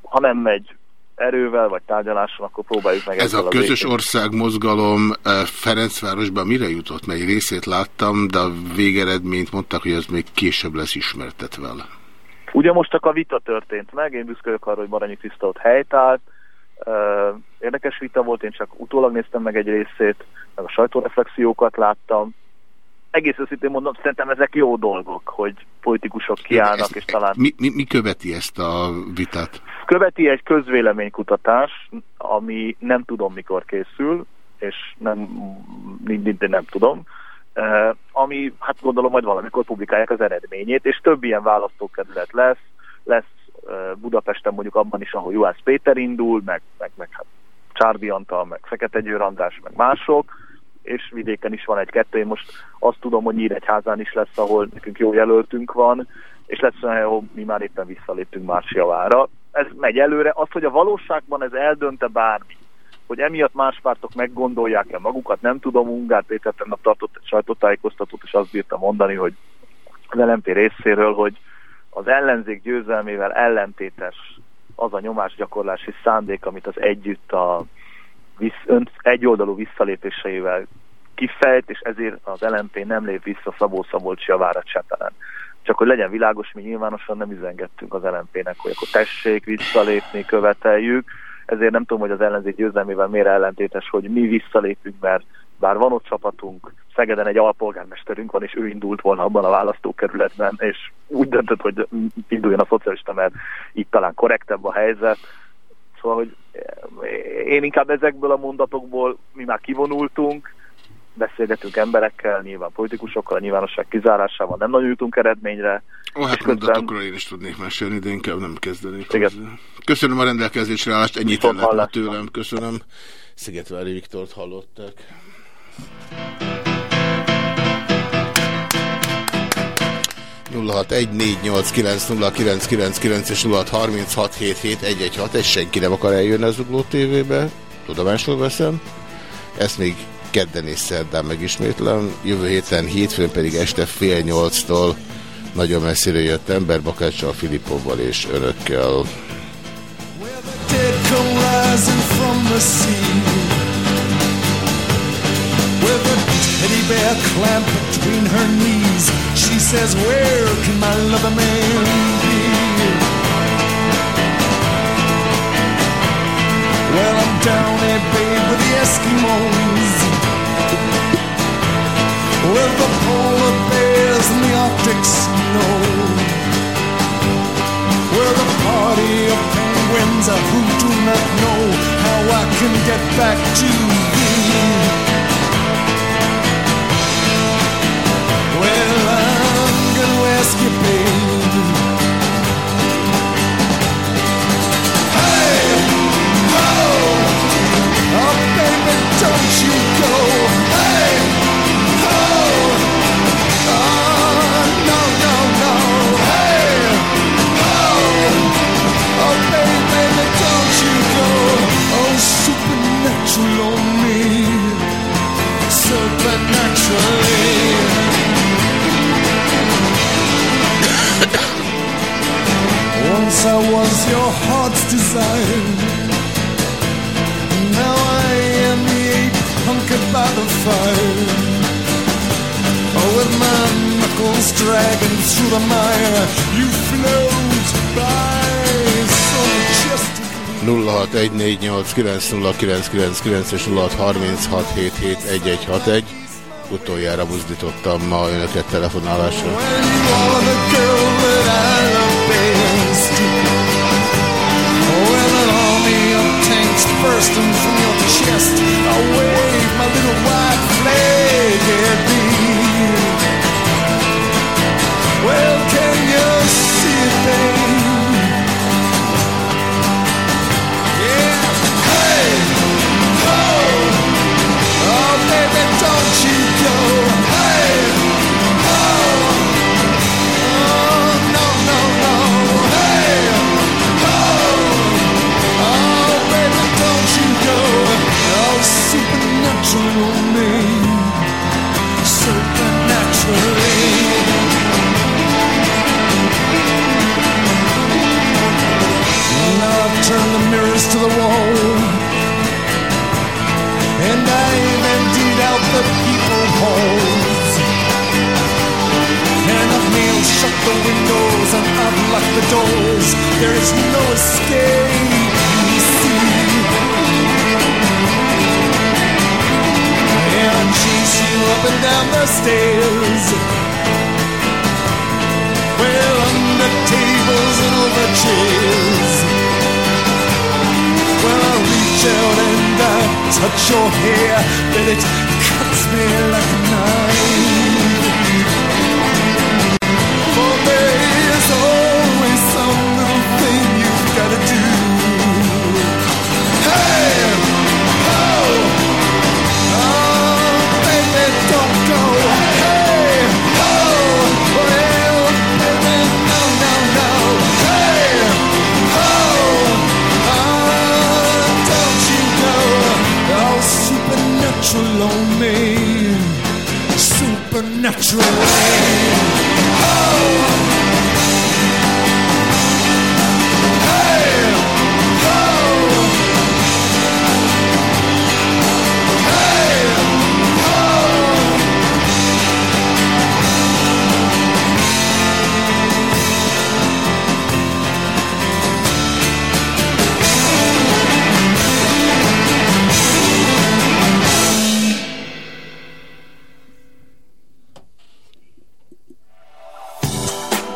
Ha nem megy erővel vagy tárgyaláson, akkor próbáljuk meg. Ez a közös ország mozgalom Ferencvárosban mire jutott? Mert egy részét láttam, de a végeredményt mondták, hogy ez még később lesz ismertetve. Ugye most csak a vita történt meg, én büszkölök arra, hogy Maranyi Kriszta ott helytált. Érdekes vita volt, én csak utólag néztem meg egy részét, meg a sajtóreflexiókat láttam. Egész őszintén mondom, szerintem ezek jó dolgok, hogy politikusok kiállnak, ezt, és talán... Mi, mi, mi követi ezt a vitát? Követi egy közvéleménykutatás, ami nem tudom mikor készül, és nem, mindig nem tudom, ami, hát gondolom, majd valamikor publikálják az eredményét, és több ilyen választókerület lesz, lesz Budapesten mondjuk abban is, ahol Juhász Péter indul, meg, meg, meg hát Csárdi Antal, meg Fekete Győr meg mások, és vidéken is van egy-kettő. Én most azt tudom, hogy Nyíregyházán is lesz, ahol nekünk jó jelöltünk van, és lesz olyan, ahol mi már éppen visszaléptünk más javára. Ez megy előre. Az, hogy a valóságban ez eldönte bármi, hogy emiatt más pártok meggondolják-e magukat, nem tudom, Ungár Péter tegnap tartott egy sajtótájékoztatót, és azt bírta mondani, hogy az LMP részéről, hogy az ellenzék győzelmével ellentétes az a nyomásgyakorlási szándék, amit az együtt a visz, ön, egyoldalú visszalépéseivel kifejt, és ezért az LMP nem lép vissza Szabó Szabolcs javára Csepelen. Csak hogy legyen világos, mi nyilvánosan nem üzengettünk az LMP-nek, hogy akkor tessék visszalépni, követeljük, ezért nem tudom, hogy az ellenzék győzelmével miért ellentétes, hogy mi visszalépünk, mert bár van ott csapatunk, Szegeden egy alpolgármesterünk van, és ő indult volna abban a választókerületben, és úgy döntött, hogy induljon a szocialista, mert itt talán korrektebb a helyzet. Szóval, hogy én inkább ezekből a mondatokból mi már kivonultunk, beszélgetünk emberekkel, nyilván politikusokkal, nyilvánosság kizárásával nem nagyon jutunk eredményre. Ó, hát közben... mondatokról én is tudnék mesélni, de inkább nem kezdenék Köszönöm a rendelkezésre állást, ennyit el tőlem. Köszönöm. Szigetvári Viktort hallották. 0614890999 és 0636771161, senki nem akar eljönni az Ugló TV-be, tudomásul veszem. Ezt még kedden és szerdán megismétlem, jövő héten hétfőn pedig este fél nyolctól nagyon messzire jött ember, Bakáccsal, Filipovval és önökkel. dead come from the sea teddy bear clamped between her knees She says, where can my lover man be? Well, I'm down there, babe, with the Eskimos With the polar bears and the Arctic snow We're a party of penguins who do not know how I can get back to thee. Oh, oh, supernatural on me. Supernaturally. Once I was your heart's desire. Now I am the ape hunkered by the fire. Oh, with my knuckles dragging through the mire, you float by so majestic. 0614890999 és 0636771161. Utoljára buzdítottam ma önöket telefonálásra. You are the girl that I love. Of bursting from your chest, I wave my little white flag at thee. Well, can you see it, babe? Supernatural me. Supernaturally. Now I've turned the mirrors to the wall. And I've emptied out the people halls. And I've nailed shut the windows and I've locked the doors. There is no escape, chase you up and down the stairs. Well, under tables and over chairs. Well, I reach out and I touch your hair, but it cuts me like a knife. away.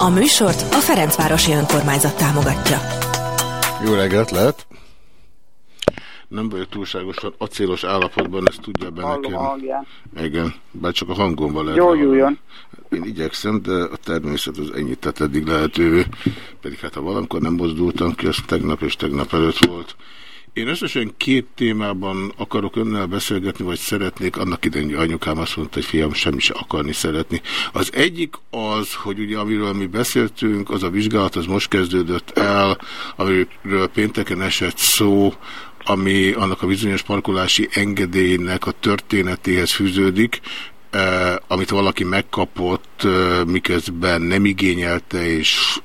A műsort a Ferencvárosi Önkormányzat támogatja. Jó reggelt, lehet? Nem vagyok túlságosan acélos állapotban, ezt tudja be Hallom nekem. hangján. Igen, bár csak a hangomban lehet. Jó, hallani. jújon. Én igyekszem, de a természet az ennyit tett eddig lehetővé. Pedig hát ha valamikor nem mozdultam ki, az tegnap és tegnap előtt volt. Én összesen két témában akarok önnel beszélgetni, vagy szeretnék. Annak idején anyukám azt mondta, hogy fiam semmi se akarni szeretni. Az egyik az, hogy ugye amiről mi beszéltünk, az a vizsgálat, az most kezdődött el, amiről pénteken esett szó, ami annak a bizonyos parkolási engedélynek a történetéhez fűződik, eh, amit valaki megkapott, eh, miközben nem igényelte, és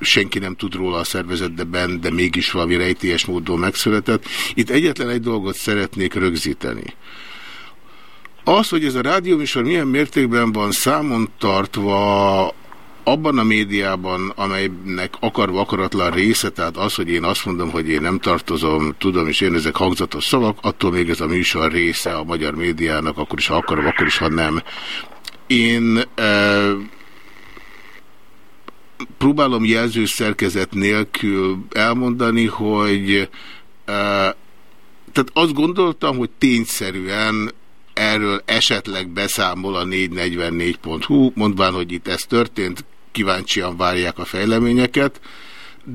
senki nem tud róla a szervezetben, de mégis valami rejtélyes módon megszületett. Itt egyetlen egy dolgot szeretnék rögzíteni. Az, hogy ez a rádióműsor milyen mértékben van számon tartva abban a médiában, amelynek akarva akaratlan része, tehát az, hogy én azt mondom, hogy én nem tartozom, tudom, és én ezek hangzatos szavak, attól még ez a műsor része a magyar médiának, akkor is, ha akarom, akkor is, ha nem. Én e, próbálom jelző szerkezet nélkül elmondani, hogy e, tehát azt gondoltam, hogy tényszerűen erről esetleg beszámol a 444.hu, mondván, hogy itt ez történt, kíváncsian várják a fejleményeket,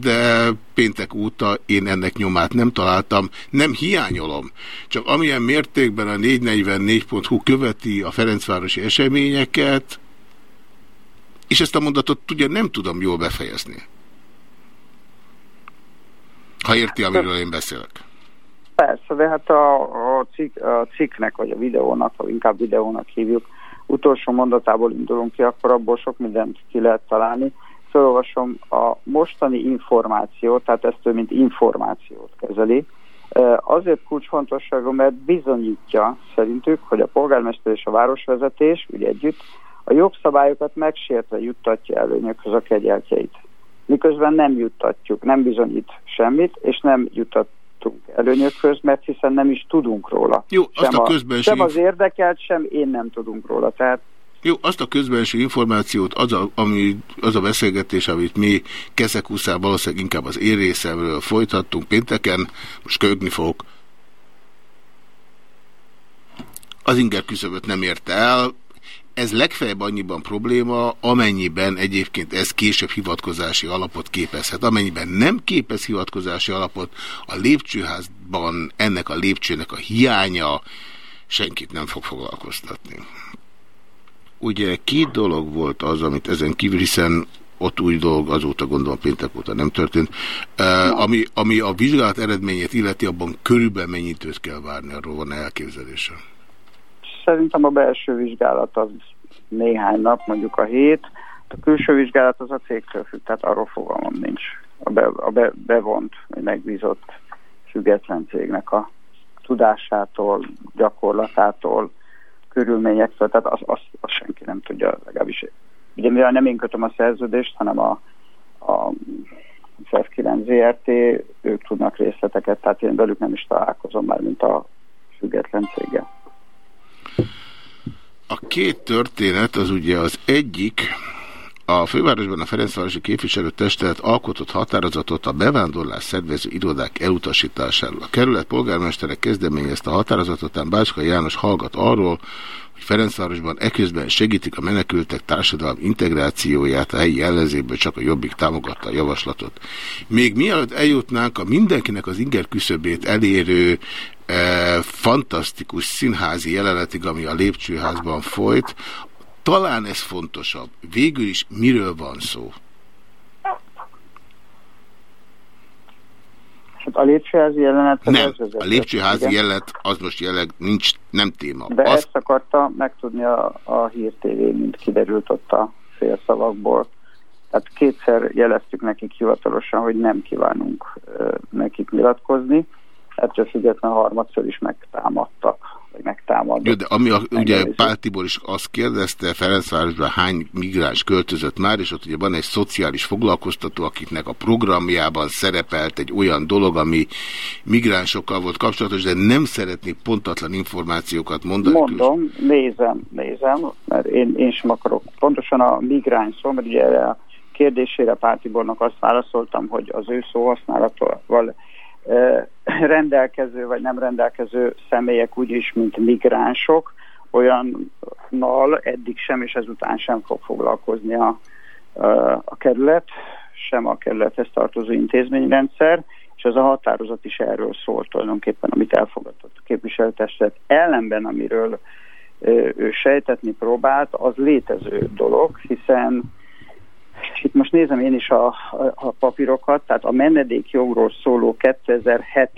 de péntek óta én ennek nyomát nem találtam, nem hiányolom. Csak amilyen mértékben a 444.hu követi a Ferencvárosi eseményeket, és ezt a mondatot ugye nem tudom jól befejezni. Ha érti, amiről én beszélek. Persze, de hát a, a, cikk, a cikknek, vagy a videónak, vagy inkább videónak hívjuk, utolsó mondatából indulunk ki, akkor abból sok mindent ki lehet találni. Felolvasom a mostani információt, tehát ezt ő mint információt kezeli. Azért kulcsfontosságú, mert bizonyítja szerintük, hogy a polgármester és a városvezetés ugye együtt a jogszabályokat megsértve juttatja előnyökhöz a kegyeltjeit. Miközben nem juttatjuk, nem bizonyít semmit, és nem juttat jutottunk előnyökhöz, mert hiszen nem is tudunk róla. Jó, sem azt a, közbenső... Sem az érdekelt, sem én nem tudunk róla. Tehát jó, azt a közbenső információt, az a, ami, az a beszélgetés, amit mi Keszekuszán valószínűleg inkább az én részemről folytattunk pénteken, most kögni fogok, az inger küszöböt nem érte el, ez legfeljebb annyiban probléma, amennyiben egyébként ez később hivatkozási alapot képezhet. Amennyiben nem képez hivatkozási alapot, a lépcsőházban ennek a lépcsőnek a hiánya senkit nem fog foglalkoztatni. Ugye két dolog volt az, amit ezen kívül, hiszen ott új dolog azóta gondolom péntek óta nem történt. Uh, ami, ami a vizsgálat eredményét illeti, abban körülbelül mennyi időt kell várni, arról van elképzelése? Szerintem a belső vizsgálat az néhány nap, mondjuk a hét, a külső vizsgálat az a cégtől függ, tehát arról fogalmam nincs. A, be, a be, bevont, megbízott független cégnek a tudásától, gyakorlatától, körülményektől, tehát azt az, az senki nem tudja legalábbis. Ugye mivel nem én kötöm a szerződést, hanem a, a FEF9 ZRT, ők tudnak részleteket, tehát én velük nem is találkozom már, mint a független céggel. A két történet az ugye az egyik, a fővárosban a Ferencvárosi képviselőtestület alkotott határozatot a bevándorlás szervező irodák elutasításáról. A kerület polgármestere kezdeményezte a határozatot, ám Bácska János hallgat arról, hogy Ferencvárosban eközben segítik a menekültek társadalmi integrációját, a helyi ellenzéből csak a Jobbik támogatta a javaslatot. Még mielőtt eljutnánk a mindenkinek az inger küszöbét elérő e, fantasztikus színházi jelenetig, ami a lépcsőházban folyt, talán ez fontosabb. Végül is miről van szó? Hát a lépcsőházi jelenet... Nem, a lépcsőházi igen. jelenet az most jelenleg nincs, nem téma. De az... ezt akarta megtudni a, a Hír TV, mint kiderült ott a félszavakból. Tehát kétszer jeleztük nekik hivatalosan, hogy nem kívánunk uh, nekik nyilatkozni. Ettől függetlenül harmadszor is megtámadtak vagy megtámadni. Jó, de ami a, ugye Pál Tibor is azt kérdezte, Ferencvárosban hány migráns költözött már, és ott ugye van egy szociális foglalkoztató, akiknek a programjában szerepelt egy olyan dolog, ami migránsokkal volt kapcsolatos, de nem szeretnék pontatlan információkat mondani. Mondom, külön. nézem, nézem, mert én, én sem akarok. Pontosan a migráns szó, mert ugye erre a kérdésére Pál Tibornak azt válaszoltam, hogy az ő szóhasználatával rendelkező vagy nem rendelkező személyek úgyis, mint migránsok, olyannal eddig sem és ezután sem fog foglalkozni a, a kerület, sem a kerülethez tartozó intézményrendszer, és ez a határozat is erről szólt tulajdonképpen, amit elfogadott a képviselőtestet. Ellenben, amiről ő sejtetni próbált, az létező dolog, hiszen itt most nézem én is a, a papírokat, tehát a menedékjogról szóló 2007.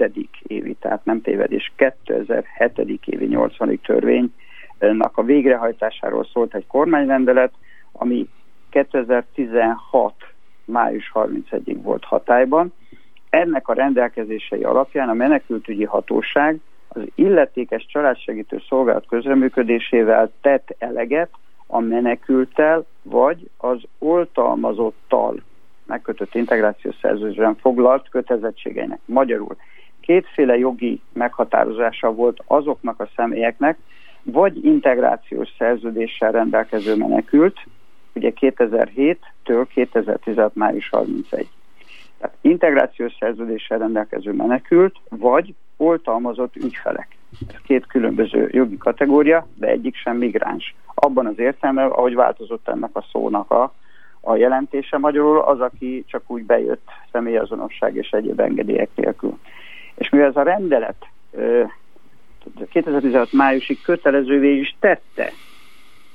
évi, tehát nem tévedés, 2007. évi 80. törvénynek a végrehajtásáról szólt egy kormányrendelet, ami 2016. május 31-ig volt hatályban. Ennek a rendelkezései alapján a menekültügyi hatóság az illetékes családsegítő szolgálat közreműködésével tett eleget a menekültel, vagy az oltalmazottal megkötött integrációs szerződésben foglalt kötelezettségeinek. Magyarul kétféle jogi meghatározása volt azoknak a személyeknek, vagy integrációs szerződéssel rendelkező menekült, ugye 2007-től 2016. május 31. Tehát integrációs szerződéssel rendelkező menekült, vagy oltalmazott ügyfelek. Két különböző jogi kategória, de egyik sem migráns. Abban az értelme, ahogy változott ennek a szónak a, a jelentése magyarul, az, aki csak úgy bejött személyazonosság és egyéb engedélyek nélkül. És mivel ez a rendelet 2016 májusig kötelezővé is tette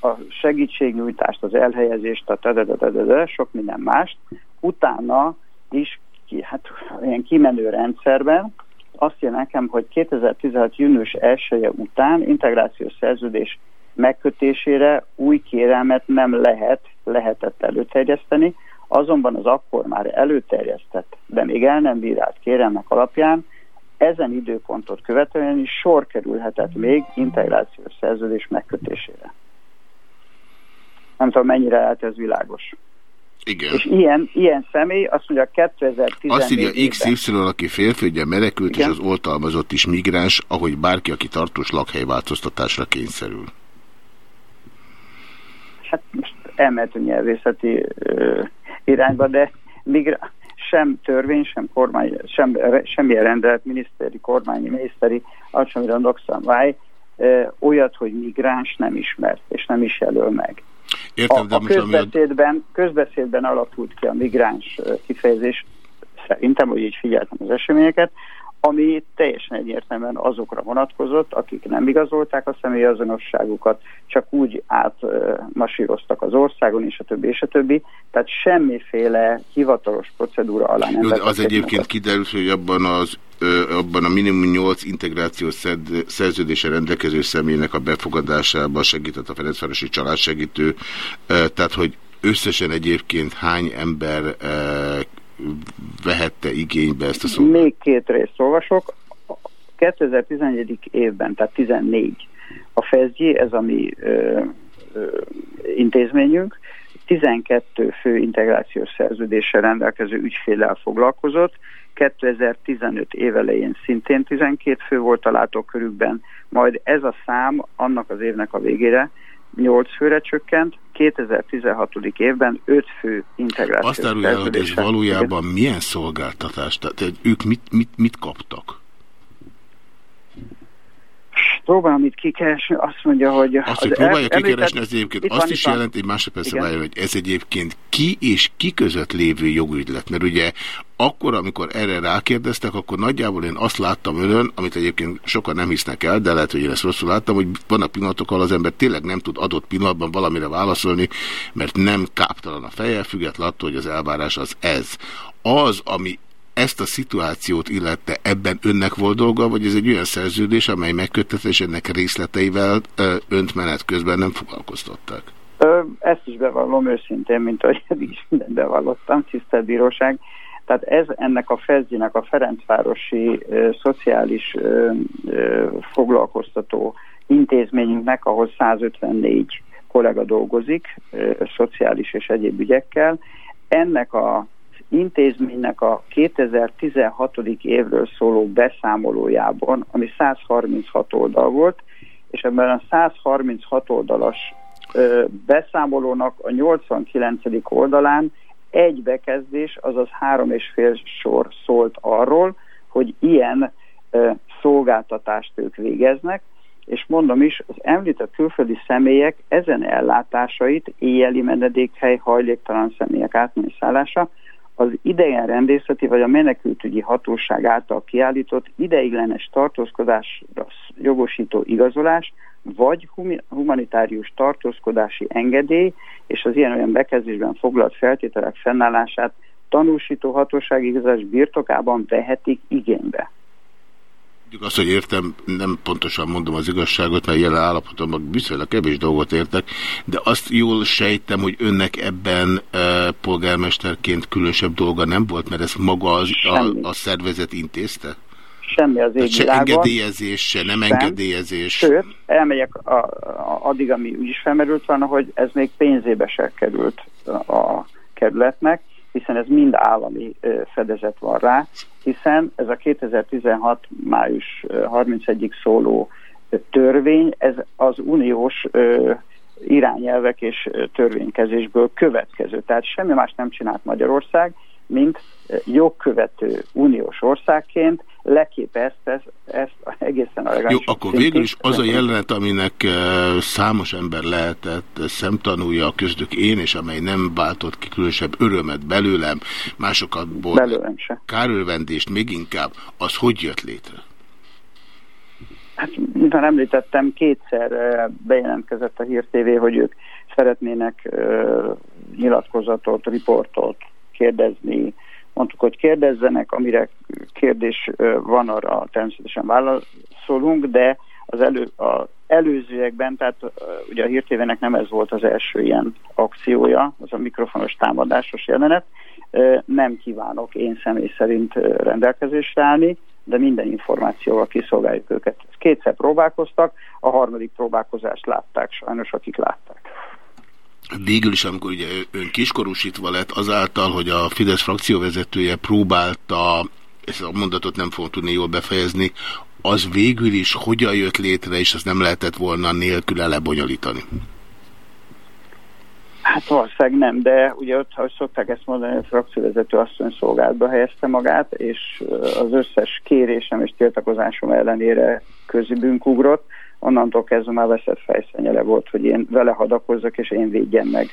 a segítségnyújtást, az elhelyezést, a tadadadadada, sok minden mást, utána is hát ilyen kimenő rendszerben azt jön nekem, hogy 2016. június 1 -e után integrációs szerződés megkötésére új kérelmet nem lehet, lehetett előterjeszteni, azonban az akkor már előterjesztett, de még el nem bírált kérelmek alapján ezen időpontot követően is sor kerülhetett még integrációs szerződés megkötésére. Nem tudom, mennyire lehet ez világos. Igen. És ilyen, ilyen személy azt mondja 2014 Azt írja XY, aki férfi, ugye menekült, Igen? és az oltalmazott is migráns, ahogy bárki, aki tartós lakhelyváltoztatásra kényszerül. Hát most elmehetünk nyelvészeti ö, irányba, de migra sem törvény, sem kormány, sem, semmilyen rendelet, miniszteri, kormányi, miniszteri, alcsomira dokszabály olyat, hogy migráns nem ismert, és nem is jelöl meg. Értem, a, a közbeszédben, közbeszédben alakult ki a migráns kifejezés, szerintem, hogy így figyeltem az eseményeket, ami teljesen egyértelműen azokra vonatkozott, akik nem igazolták a személyazonosságukat, csak úgy átmasíroztak az országon, és a többi, és a többi. Tehát semmiféle hivatalos procedúra alá nem Jó, Az egyébként kiderült, hogy abban az abban a minimum 8 integrációs szerződése rendelkező személynek a befogadásában segített a Ferencvárosi családsegítő, tehát hogy összesen egyébként hány ember vehette igénybe ezt a szót? Még két részt olvasok. 2011. évben, tehát 14 a FEZGI, ez a mi ö, ö, intézményünk, 12 fő integrációs szerződéssel rendelkező ügyféllel foglalkozott, 2015 évelején szintén 12 fő volt a látókörükben, majd ez a szám annak az évnek a végére 8 főre csökkent, 2016. évben 5 fő integrációs Azt árulja, hogy ez valójában milyen szolgáltatás? Tehát ők mit, mit, mit kaptak? Próbálom itt kikeresni, azt mondja, hogy... Azt, hogy próbálja kikeresni, ez egyébként azt van, is jelenti, egy másodpercre várja, hogy ez egyébként ki és ki között lévő jogügylet, mert ugye akkor, amikor erre rákérdeztek, akkor nagyjából én azt láttam önön, amit egyébként sokan nem hisznek el, de lehet, hogy én ezt rosszul láttam, hogy vannak pillanatok, ahol az ember tényleg nem tud adott pillanatban valamire válaszolni, mert nem káptalan a feje, függetlenül attól, hogy az elvárás az ez. Az, ami ezt a szituációt illette, ebben önnek volt dolga, vagy ez egy olyan szerződés, amely megköttetés ennek részleteivel önt menet közben nem foglalkoztatták? Ezt is bevallom őszintén, mint ahogy eddig is mindent bevallottam, tisztelt bíróság. Tehát ez ennek a Fezdinek a Ferencvárosi szociális foglalkoztató intézményünknek, ahol 154 kollega dolgozik, szociális és egyéb ügyekkel. Ennek a intézménynek a 2016. évről szóló beszámolójában, ami 136 oldal volt, és ebben a 136 oldalas ö, beszámolónak a 89. oldalán egy bekezdés, azaz három és fél sor szólt arról, hogy ilyen ö, szolgáltatást ők végeznek, és mondom is, az említett külföldi személyek ezen ellátásait, éjjeli menedékhely, hajléktalan személyek átmenő szállása, az idegen rendészeti vagy a menekültügyi hatóság által kiállított ideiglenes tartózkodásra jogosító igazolás, vagy humanitárius tartózkodási engedély és az ilyen olyan bekezdésben foglalt feltételek fennállását tanúsító hatósági igazás birtokában vehetik igénybe. Mondjuk azt, hogy értem, nem pontosan mondom az igazságot, mert jelen állapotomban viszonylag kevés dolgot értek, de azt jól sejtem, hogy önnek ebben e, polgármesterként különösebb dolga nem volt, mert ezt maga az, a, a szervezet intézte? Semmi az égvilágon. Se engedélyezés, se nem sem. engedélyezés. Sőt, elmegyek a, a, addig, ami úgy is felmerült volna, hogy ez még pénzébe se került a kerületnek, hiszen ez mind állami fedezet van rá, hiszen ez a 2016. május 31-ig szóló törvény, ez az uniós irányelvek és törvénykezésből következő. Tehát semmi más nem csinált Magyarország, mint jogkövető uniós országként leképe ezt, ezt egészen a Jó, akkor végül is az a jelenet, aminek uh, számos ember lehetett szemtanúja, köztük én, és amely nem váltott ki különösebb örömet belőlem, másokatból belőlem se. kárölvendést még inkább, az hogy jött létre? Hát, mintha említettem, kétszer bejelentkezett a Hír TV, hogy ők szeretnének nyilatkozatot, riportot kérdezni, mondtuk, hogy kérdezzenek, amire kérdés van, arra természetesen válaszolunk, de az elő, a előzőekben, tehát ugye a hírtévének nem ez volt az első ilyen akciója, az a mikrofonos támadásos jelenet, nem kívánok én személy szerint rendelkezésre állni, de minden információval kiszolgáljuk őket. Kétszer próbálkoztak, a harmadik próbálkozást látták sajnos, akik látták végül is, amikor ugye ön kiskorúsítva lett azáltal, hogy a Fidesz frakcióvezetője próbálta, ezt a mondatot nem fogom tudni jól befejezni, az végül is hogyan jött létre, és azt nem lehetett volna nélküle lebonyolítani? Hát valószínűleg nem, de ugye ott, ahogy szokták ezt mondani, a frakcióvezető asszony szolgálatba helyezte magát, és az összes kérésem és tiltakozásom ellenére közibünk ugrott, onnantól kezdve már veszett fejszennyele volt, hogy én vele hadakozzak, és én védjem meg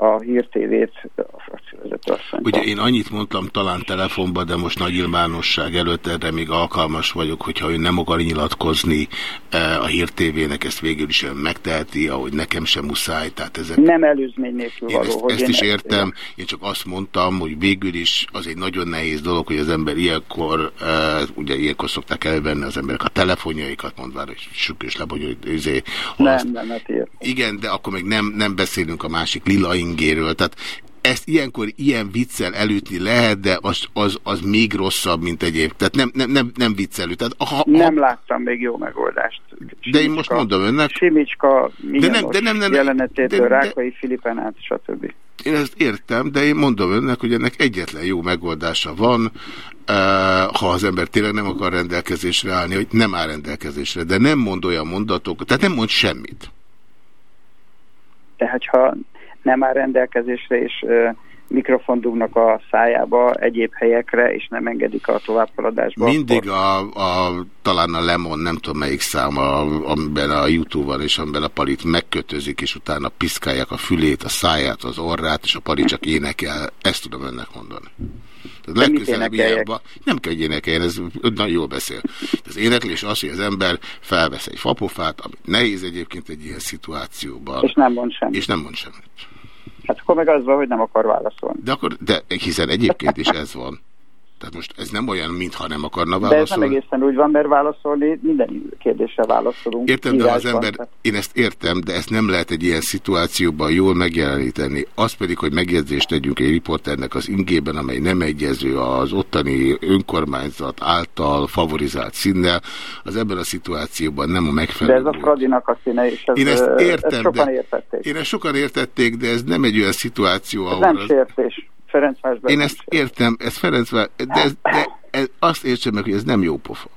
a hírtévét a frakcióvezető asszony. Ugye én annyit mondtam talán telefonban, de most nagy nyilvánosság előtt erre még alkalmas vagyok, hogyha ő nem akar nyilatkozni eh, a hírtévének, ezt végül is ön megteheti, ahogy nekem sem muszáj. Tehát ezek... Nem előzmény nélkül én való. Ezt, hogy ezt én is értem, én csak azt mondtam, hogy végül is az egy nagyon nehéz dolog, hogy az ember ilyenkor, uh, ugye ilyenkor szokták elvenni az emberek a telefonjaikat, mondván, hogy sükös lebonyolít. Izé, nem, azt... nem, hát Igen, de akkor még nem, nem beszélünk a másik lilain ingéről. Tehát ezt ilyenkor ilyen viccel elütni lehet, de az, az, az még rosszabb, mint egyéb. Tehát nem, nem, nem, nem viccelő. Tehát, ha, ha, nem láttam még jó megoldást. Simicska, de én most mondom önnek. Simicska, de nem, de nem, nem, jelenetétől, Rákai Filipen át, stb. Én ezt értem, de én mondom önnek, hogy ennek egyetlen jó megoldása van, ha az ember tényleg nem akar rendelkezésre állni, hogy nem áll rendelkezésre, de nem mond olyan mondatok, tehát nem mond semmit. Tehát ha nem áll rendelkezésre, és mikrofon dugnak a szájába egyéb helyekre, és nem engedik a továbbhaladásba. Mindig a, a, talán a Lemon, nem tudom melyik szám, a, amiben a YouTube van, és amiben a palit megkötözik, és utána piszkálják a fülét, a száját, az orrát, és a palit csak énekel. Ezt tudom önnek mondani. Legközelebb ilyenba, nem kell, hogy énekeljen, ez nagyon jól beszél. Az éneklés az, hogy az ember felvesz egy fapofát, amit nehéz egyébként egy ilyen szituációban. És nem mond semmit. És nem mond semmit. Hát akkor meg az van, hogy nem akar válaszolni. De akkor, de hiszen egyébként is ez van. Tehát most ez nem olyan, mintha nem akarna válaszolni. De ez nem egészen úgy van, mert válaszolni minden kérdésre válaszolunk. Értem, de az ember, én ezt értem, de ezt nem lehet egy ilyen szituációban jól megjeleníteni. Az pedig, hogy megjegyzést tegyünk egy riporternek az ingében, amely nem egyező az ottani önkormányzat által favorizált színnel, az ebben a szituációban nem a megfelelő. De ez a Fradinak a színe, és ez, én ezt értem, ezt sokan de, értették. Én ezt sokan értették, de ez nem egy olyan szituáció, ahol... Ez nem sértés. Én ezt értem, ez Ferencváros, de, ez, de ez, azt értsem meg, hogy ez nem jó pofa.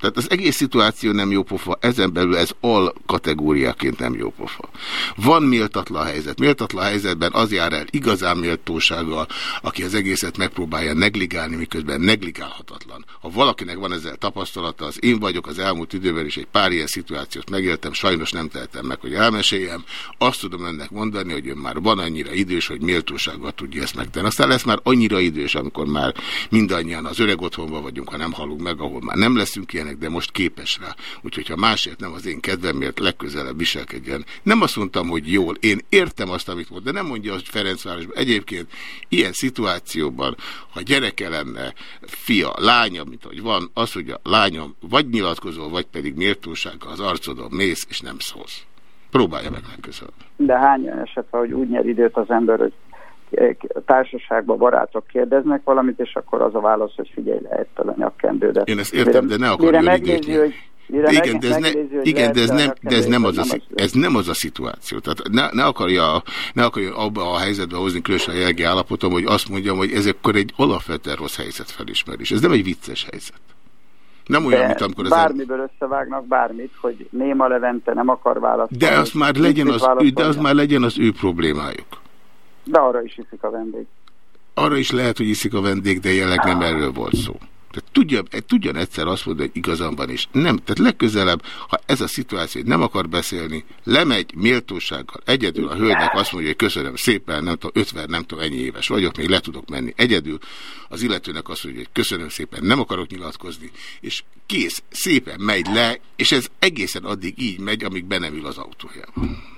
Tehát az egész szituáció nem jó pofa, ezen belül ez al kategóriaként nem jó pofa. Van méltatlan helyzet. Méltatlan helyzetben az jár el igazán méltósággal, aki az egészet megpróbálja negligálni, miközben negligálhatatlan. Ha valakinek van ezzel tapasztalata, az én vagyok az elmúlt időben is egy pár ilyen szituációt megéltem, sajnos nem tehetem meg, hogy elmeséljem. Azt tudom önnek mondani, hogy ön már van annyira idős, hogy méltósággal tudja ezt megtenni. Aztán lesz már annyira idős, amikor már mindannyian az öreg otthonban vagyunk, ha nem halunk meg, ahol már nem leszünk ilyen ilyenek, de most képes rá. Úgyhogy ha másért nem az én kedvemért legközelebb viselkedjen. Nem azt mondtam, hogy jól. Én értem azt, amit mond, de nem mondja, hogy Ferencvárosban. Egyébként ilyen szituációban, ha gyereke lenne, fia, lánya, mint hogy van, az, hogy a lányom vagy nyilatkozol, vagy pedig méltósággal az arcodon mész, és nem szólsz. Próbálja meg legközelebb. De hány olyan eset hogy úgy nyer időt az ember, hogy társaságban barátok kérdeznek valamit, és akkor az a válasz, hogy figyelj le ettől a nyakkendődet. Én ezt értem, mire, de ne akarja megnézni, hogy de igen, de ez, ne, igen, de ez nem, de ez nem, az a, ez nem az a szituáció. Tehát ne, ne, akarja, ne akarja abba a helyzetbe hozni különösen a jelgi állapotom, hogy azt mondjam, hogy ez akkor egy alapvetően rossz helyzet felismerés. Ez nem egy vicces helyzet. Nem olyan, mint amikor az bármiből el... összevágnak bármit, hogy Néma Levente nem akar választani. De az már legyen az, ő, de az már legyen az ő problémájuk. De arra is iszik a vendég. Arra is lehet, hogy iszik a vendég, de jelenleg nem erről volt szó. Tehát tudja, tudjan egyszer azt mondani, hogy igazam van is. Nem, tehát legközelebb, ha ez a szituáció nem akar beszélni, lemegy méltósággal, egyedül a hölgynek azt mondja, hogy köszönöm szépen, nem tudom, 50, nem tudom, ennyi éves vagyok, még le tudok menni egyedül. Az illetőnek azt mondja, hogy köszönöm szépen, nem akarok nyilatkozni, és kész, szépen megy le, és ez egészen addig így megy, amíg be nem ül az autójában.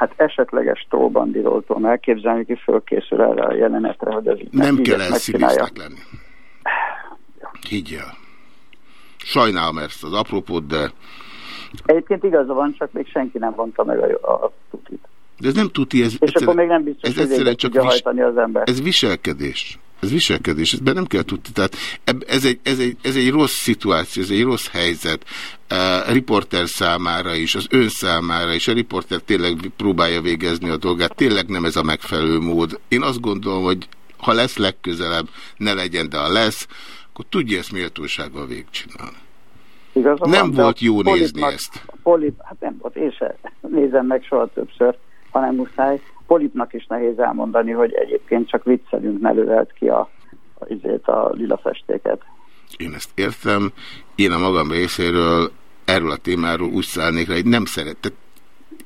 Hát esetleges tóbandiról tudom elképzelni, ki fölkészül erre a jelenetre, hogy ez Nem kell elszínésznek lenni. Higgyel. Sajnálom ezt az apropót, de... Egyébként igaza van, csak még senki nem vonta meg a, a tutit. De ez nem tuti, ez, És akkor még nem biztos, ez egyszerűen csak vis, hajtani az ember. Ez viselkedés. Ez viselkedés, ezt nem kell tudni. Tehát ez egy, ez, egy, ez egy rossz szituáció, ez egy rossz helyzet. A riporter számára is, az ön számára is. A riporter tényleg próbálja végezni a dolgát. Tényleg nem ez a megfelelő mód. Én azt gondolom, hogy ha lesz legközelebb, ne legyen, de ha lesz, akkor tudja ezt méltósággal végcsinálni. Igazán nem volt jó nézni ezt. Polip, hát nem volt, én sem nézem meg soha többször, hanem muszáj. Polipnak is nehéz elmondani, hogy egyébként csak viccelünk, ne lövelt ki a, a, izét, a lila festéket. Én ezt értem. Én a magam részéről erről a témáról úgy szállnék rá, hogy nem szeretett.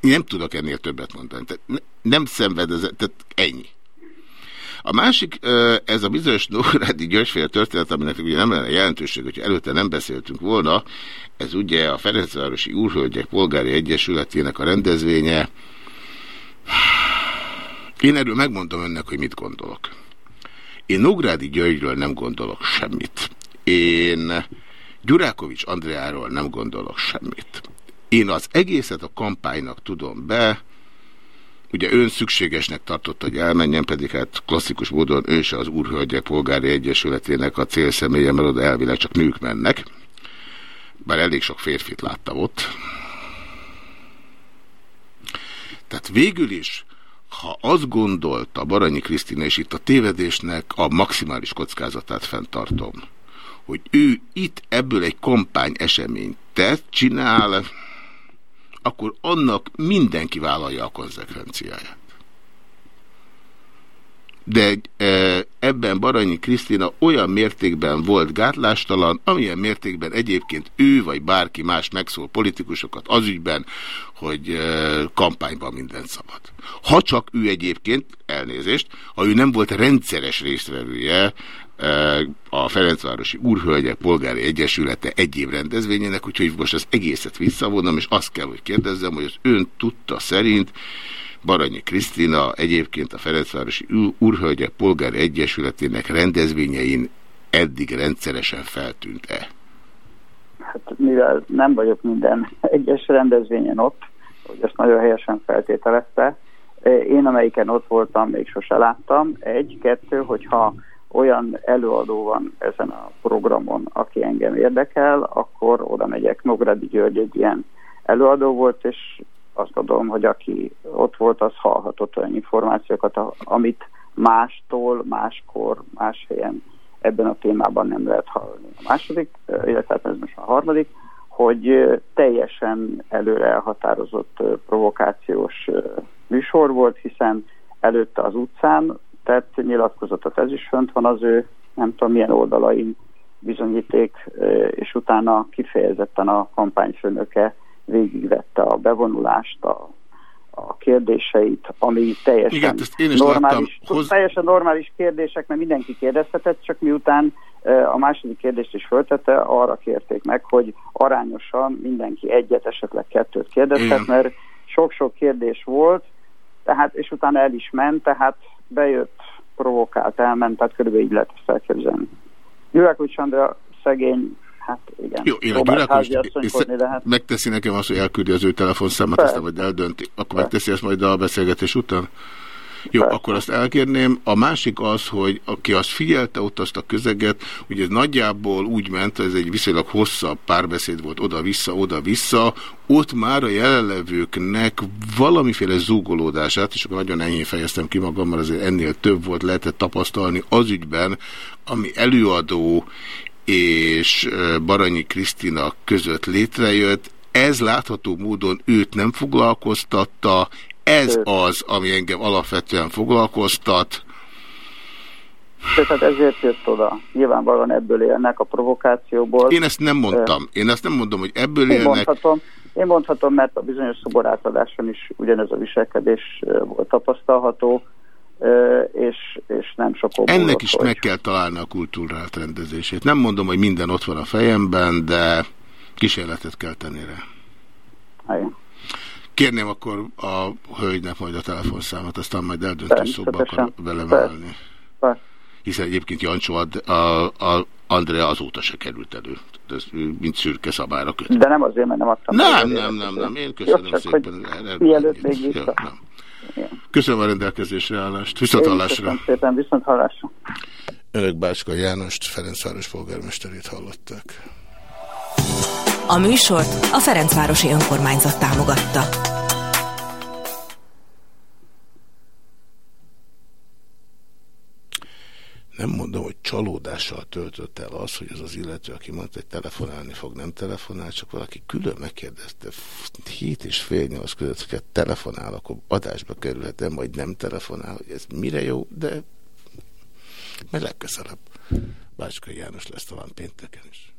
Én nem tudok ennél többet mondani. Tehát nem szenved, ez, tehát ennyi. A másik, ez a bizonyos Nórádi Györgyféle történet, aminek ugye nem lenne jelentőség, hogyha előtte nem beszéltünk volna, ez ugye a Ferencvárosi Úrhölgyek Polgári Egyesületének a rendezvénye. Én erről megmondom önnek, hogy mit gondolok. Én Nógrádi Györgyről nem gondolok semmit. Én Gyurákovics Andreáról nem gondolok semmit. Én az egészet a kampánynak tudom be, Ugye ön szükségesnek tartott, hogy elmenjen, pedig hát klasszikus módon ő se az Úrhölgyek Polgári Egyesületének a célszemélye, mert oda elvileg csak nők mennek. Bár elég sok férfit láttam ott. Tehát végül is, ha azt gondolta Baranyi Krisztina, és itt a tévedésnek a maximális kockázatát fenntartom, hogy ő itt ebből egy kampány eseményt tett, csinál, akkor annak mindenki vállalja a konzekvenciáját. De ebben Baranyi Krisztina olyan mértékben volt gátlástalan, amilyen mértékben egyébként ő vagy bárki más megszól politikusokat az ügyben, hogy kampányban minden szabad. Ha csak ő egyébként, elnézést, ha ő nem volt rendszeres résztvevője a Ferencvárosi Úrhölgyek Polgári Egyesülete egyéb rendezvényének, úgyhogy most az egészet visszavonom, és azt kell, hogy kérdezzem, hogy az ön tudta szerint Baranyi Krisztina egyébként a Ferencvárosi Úrhölgyek Polgári Egyesületének rendezvényein eddig rendszeresen feltűnt-e? Hát mivel nem vagyok minden egyes rendezvényen ott, hogy ezt nagyon helyesen feltételezte, én amelyiken ott voltam, még sose láttam. Egy, kettő, hogyha olyan előadó van ezen a programon, aki engem érdekel, akkor oda megyek. Nogradi György egy ilyen előadó volt, és azt gondolom, hogy aki ott volt, az hallhatott olyan információkat, amit mástól, máskor, más helyen ebben a témában nem lehet hallani. A második, illetve hát ez most a harmadik, hogy teljesen előre elhatározott provokációs műsor volt, hiszen előtte az utcán tett nyilatkozatot, ez is fönt van az ő nem tudom milyen oldalain bizonyíték, és utána kifejezetten a kampányfőnöke végigvette a bevonulást, a, a kérdéseit, ami teljesen, Igen, én is normális, hoz... teljesen normális kérdések, mert mindenki kérdezhetett, csak miután a második kérdést is föltette, arra kérték meg, hogy arányosan mindenki egyet, esetleg kettőt kérdezhet, Igen. mert sok-sok kérdés volt, tehát, és utána el is ment, tehát bejött, provokált, elment, tehát körülbelül így lehet ezt elképzelni. Gyurák Andrea szegény, hát igen. Jó, én a hát megteszi nekem azt, hogy elküldi az ő telefonszámát, Persze. aztán majd eldönti. Akkor megteszi ezt majd a beszélgetés után? Jó, akkor azt elkérném. A másik az, hogy aki azt figyelte ott azt a közeget, ugye ez nagyjából úgy ment, ez egy viszonylag hosszabb párbeszéd volt oda-vissza, oda-vissza, ott már a jelenlevőknek valamiféle zúgolódását, és akkor nagyon enyhén fejeztem ki magam, mert azért ennél több volt, lehetett tapasztalni az ügyben, ami előadó és Baranyi Krisztina között létrejött. Ez látható módon őt nem foglalkoztatta, ez az, ami engem alapvetően foglalkoztat. tehát ezért jött oda. Nyilvánvalóan ebből élnek a provokációból. Én ezt nem mondtam. Én ezt nem mondom, hogy ebből Én élnek. mondhatom, én mondhatom, mert a bizonyos szoborátadáson is ugyanez a viselkedés volt tapasztalható, és, és nem sok Ennek is hogy- meg kell találni a kultúrált rendezését. Nem mondom, hogy minden ott van a fejemben, de kísérletet kell tenni rá. Igen. Kérném akkor a hölgynek majd a telefonszámot, aztán majd eldöntő szóba akar velem Persze. állni. Hiszen egyébként Jancsó Ad- a, a Andrea azóta se került elő. Ez mint szürke szabályra köt. De nem azért, mert nem adtam. Nem, nem, nem, nem. Én Jó, köszönöm csak szépen. hogy Mielőtt még Ja, vissza. nem. Köszönöm a rendelkezésre állást. Viszont Én is hallásra. Köszönöm szépen, viszont hallásra. Önök Bácska Jánost, Ferencváros polgármesterét hallották. A műsort a Ferencvárosi Önkormányzat támogatta. Nem mondom, hogy csalódással töltött el az, hogy az az illető, aki mondta, hogy telefonálni fog, nem telefonál, csak valaki külön megkérdezte hét és fél nyolc között, hogyha telefonál, akkor adásba kerülhetem, vagy nem telefonál, hogy ez mire jó, de majd legközelebb. Bácskai János lesz talán pénteken is.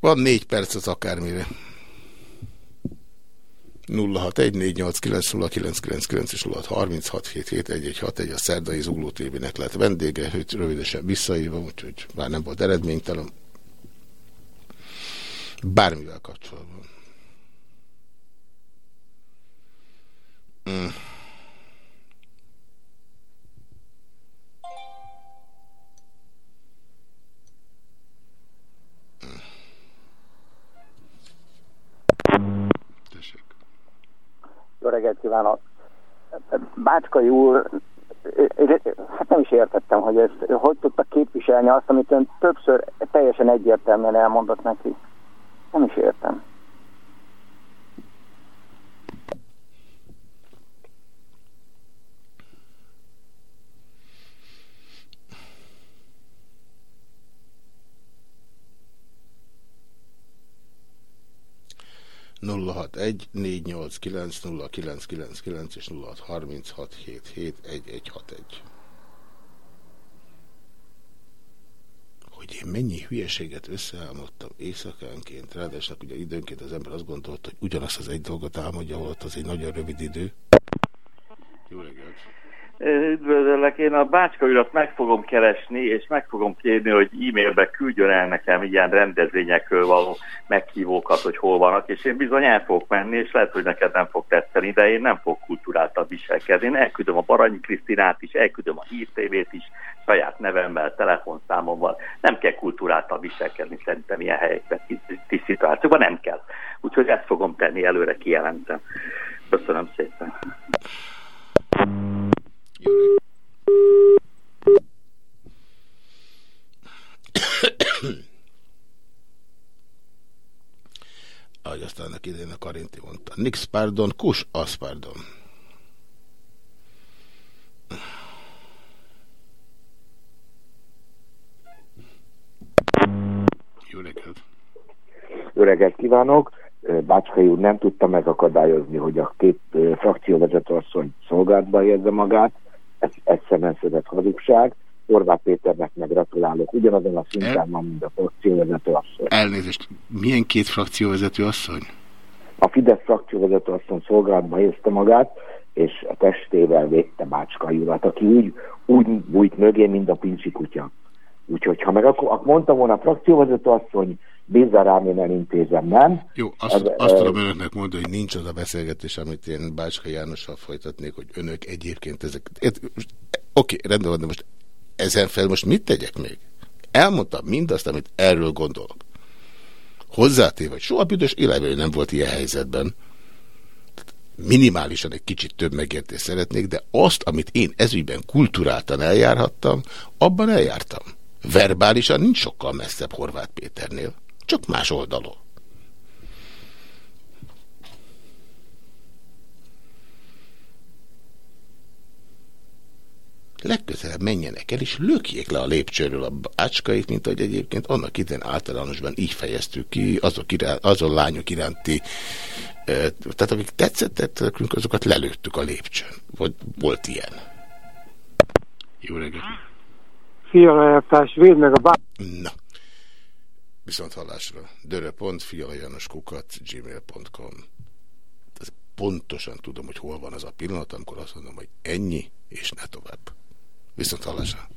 Van négy perc az akármire. 0614890999 és 0636771161 a szerdai Zugló TV-nek lett vendége, hogy rövidesen visszaírva, úgyhogy már nem volt eredménytelen. Bármivel kapcsolatban. Mm. Jó reggelt kívánok! Bácskai úr, hát nem is értettem, hogy ezt hogy tudta képviselni azt, amit ön többször teljesen egyértelműen elmondott neki. Nem is értem. 061 489 0999 és 0636771161. Hogy én mennyi hülyeséget összeálmodtam éjszakánként, ráadásul ugye időnként az ember azt gondolta, hogy ugyanazt az egy dolgot álmodja, holott az egy nagyon rövid idő. Jó reggelt! Üdvözöllek, én a Bácska urat meg fogom keresni, és meg fogom kérni, hogy e-mailbe küldjön el nekem ilyen rendezvényekről való meghívókat, hogy hol vannak, és én bizony el fogok menni, és lehet, hogy neked nem fog tetszeni, de én nem fog kulturáltan viselkedni. Én elküldöm a Baranyi Krisztinát is, elküldöm a Hír TV-t is, saját nevemmel, telefonszámommal. Nem kell kulturáltan viselkedni szerintem ilyen helyekben, kis szituációban nem kell. Úgyhogy ezt fogom tenni, előre kijelentem. Köszönöm szépen. Jó Ahogy aztán annak idején a Karinti mondta. Nix pardon, kus az pardon. Jó reggelt! Jó reggelt kívánok! Bácskai úr nem tudta megakadályozni, hogy a két frakcióvezető asszony szolgálatba érze magát, ez egyszerűen szedett hazugság. Horváth Péternek meg gratulálok. Ugyanazon a szinten van, mint a frakcióvezető asszony. Elnézést, milyen két frakcióvezető asszony? A Fidesz frakcióvezető asszony szolgálatba helyezte magát, és a testével védte Bácskai urat, aki úgy, úgy bújt mögé, mint a pincsi kutya. Úgyhogy ha meg akkor mondta volna a frakcióvezető asszony, bízza rám, én elintézem, nem? Jó, azt, ez, azt tudom önöknek mondani, hogy nincs az a beszélgetés, amit én Bácska Jánossal folytatnék, hogy önök egyébként ezek... Oké, rendben van, de most ezen fel most mit tegyek még? Elmondtam mindazt, amit erről gondolok. Hozzátéve, hogy soha büdös életben nem volt ilyen helyzetben. Minimálisan egy kicsit több megértést szeretnék, de azt, amit én ezügyben kulturáltan eljárhattam, abban eljártam. Verbálisan nincs sokkal messzebb Horváth Péternél, csak más oldalon. legközelebb menjenek el, és lökjék le a lépcsőről a bácskait, mint hogy egyébként annak idején általánosban így fejeztük ki azok iránt, azon lányok iránti, tehát akik tetszettek azokat lelőttük a lépcsőn. Volt, volt ilyen. Jó reggelt! Fialajátást, védd meg a bá... Na. Viszont hallásra. dörö.fialajanoskukat gmail.com Pontosan tudom, hogy hol van az a pillanat, amikor azt mondom, hogy ennyi, és ne tovább. Viszont hallásra.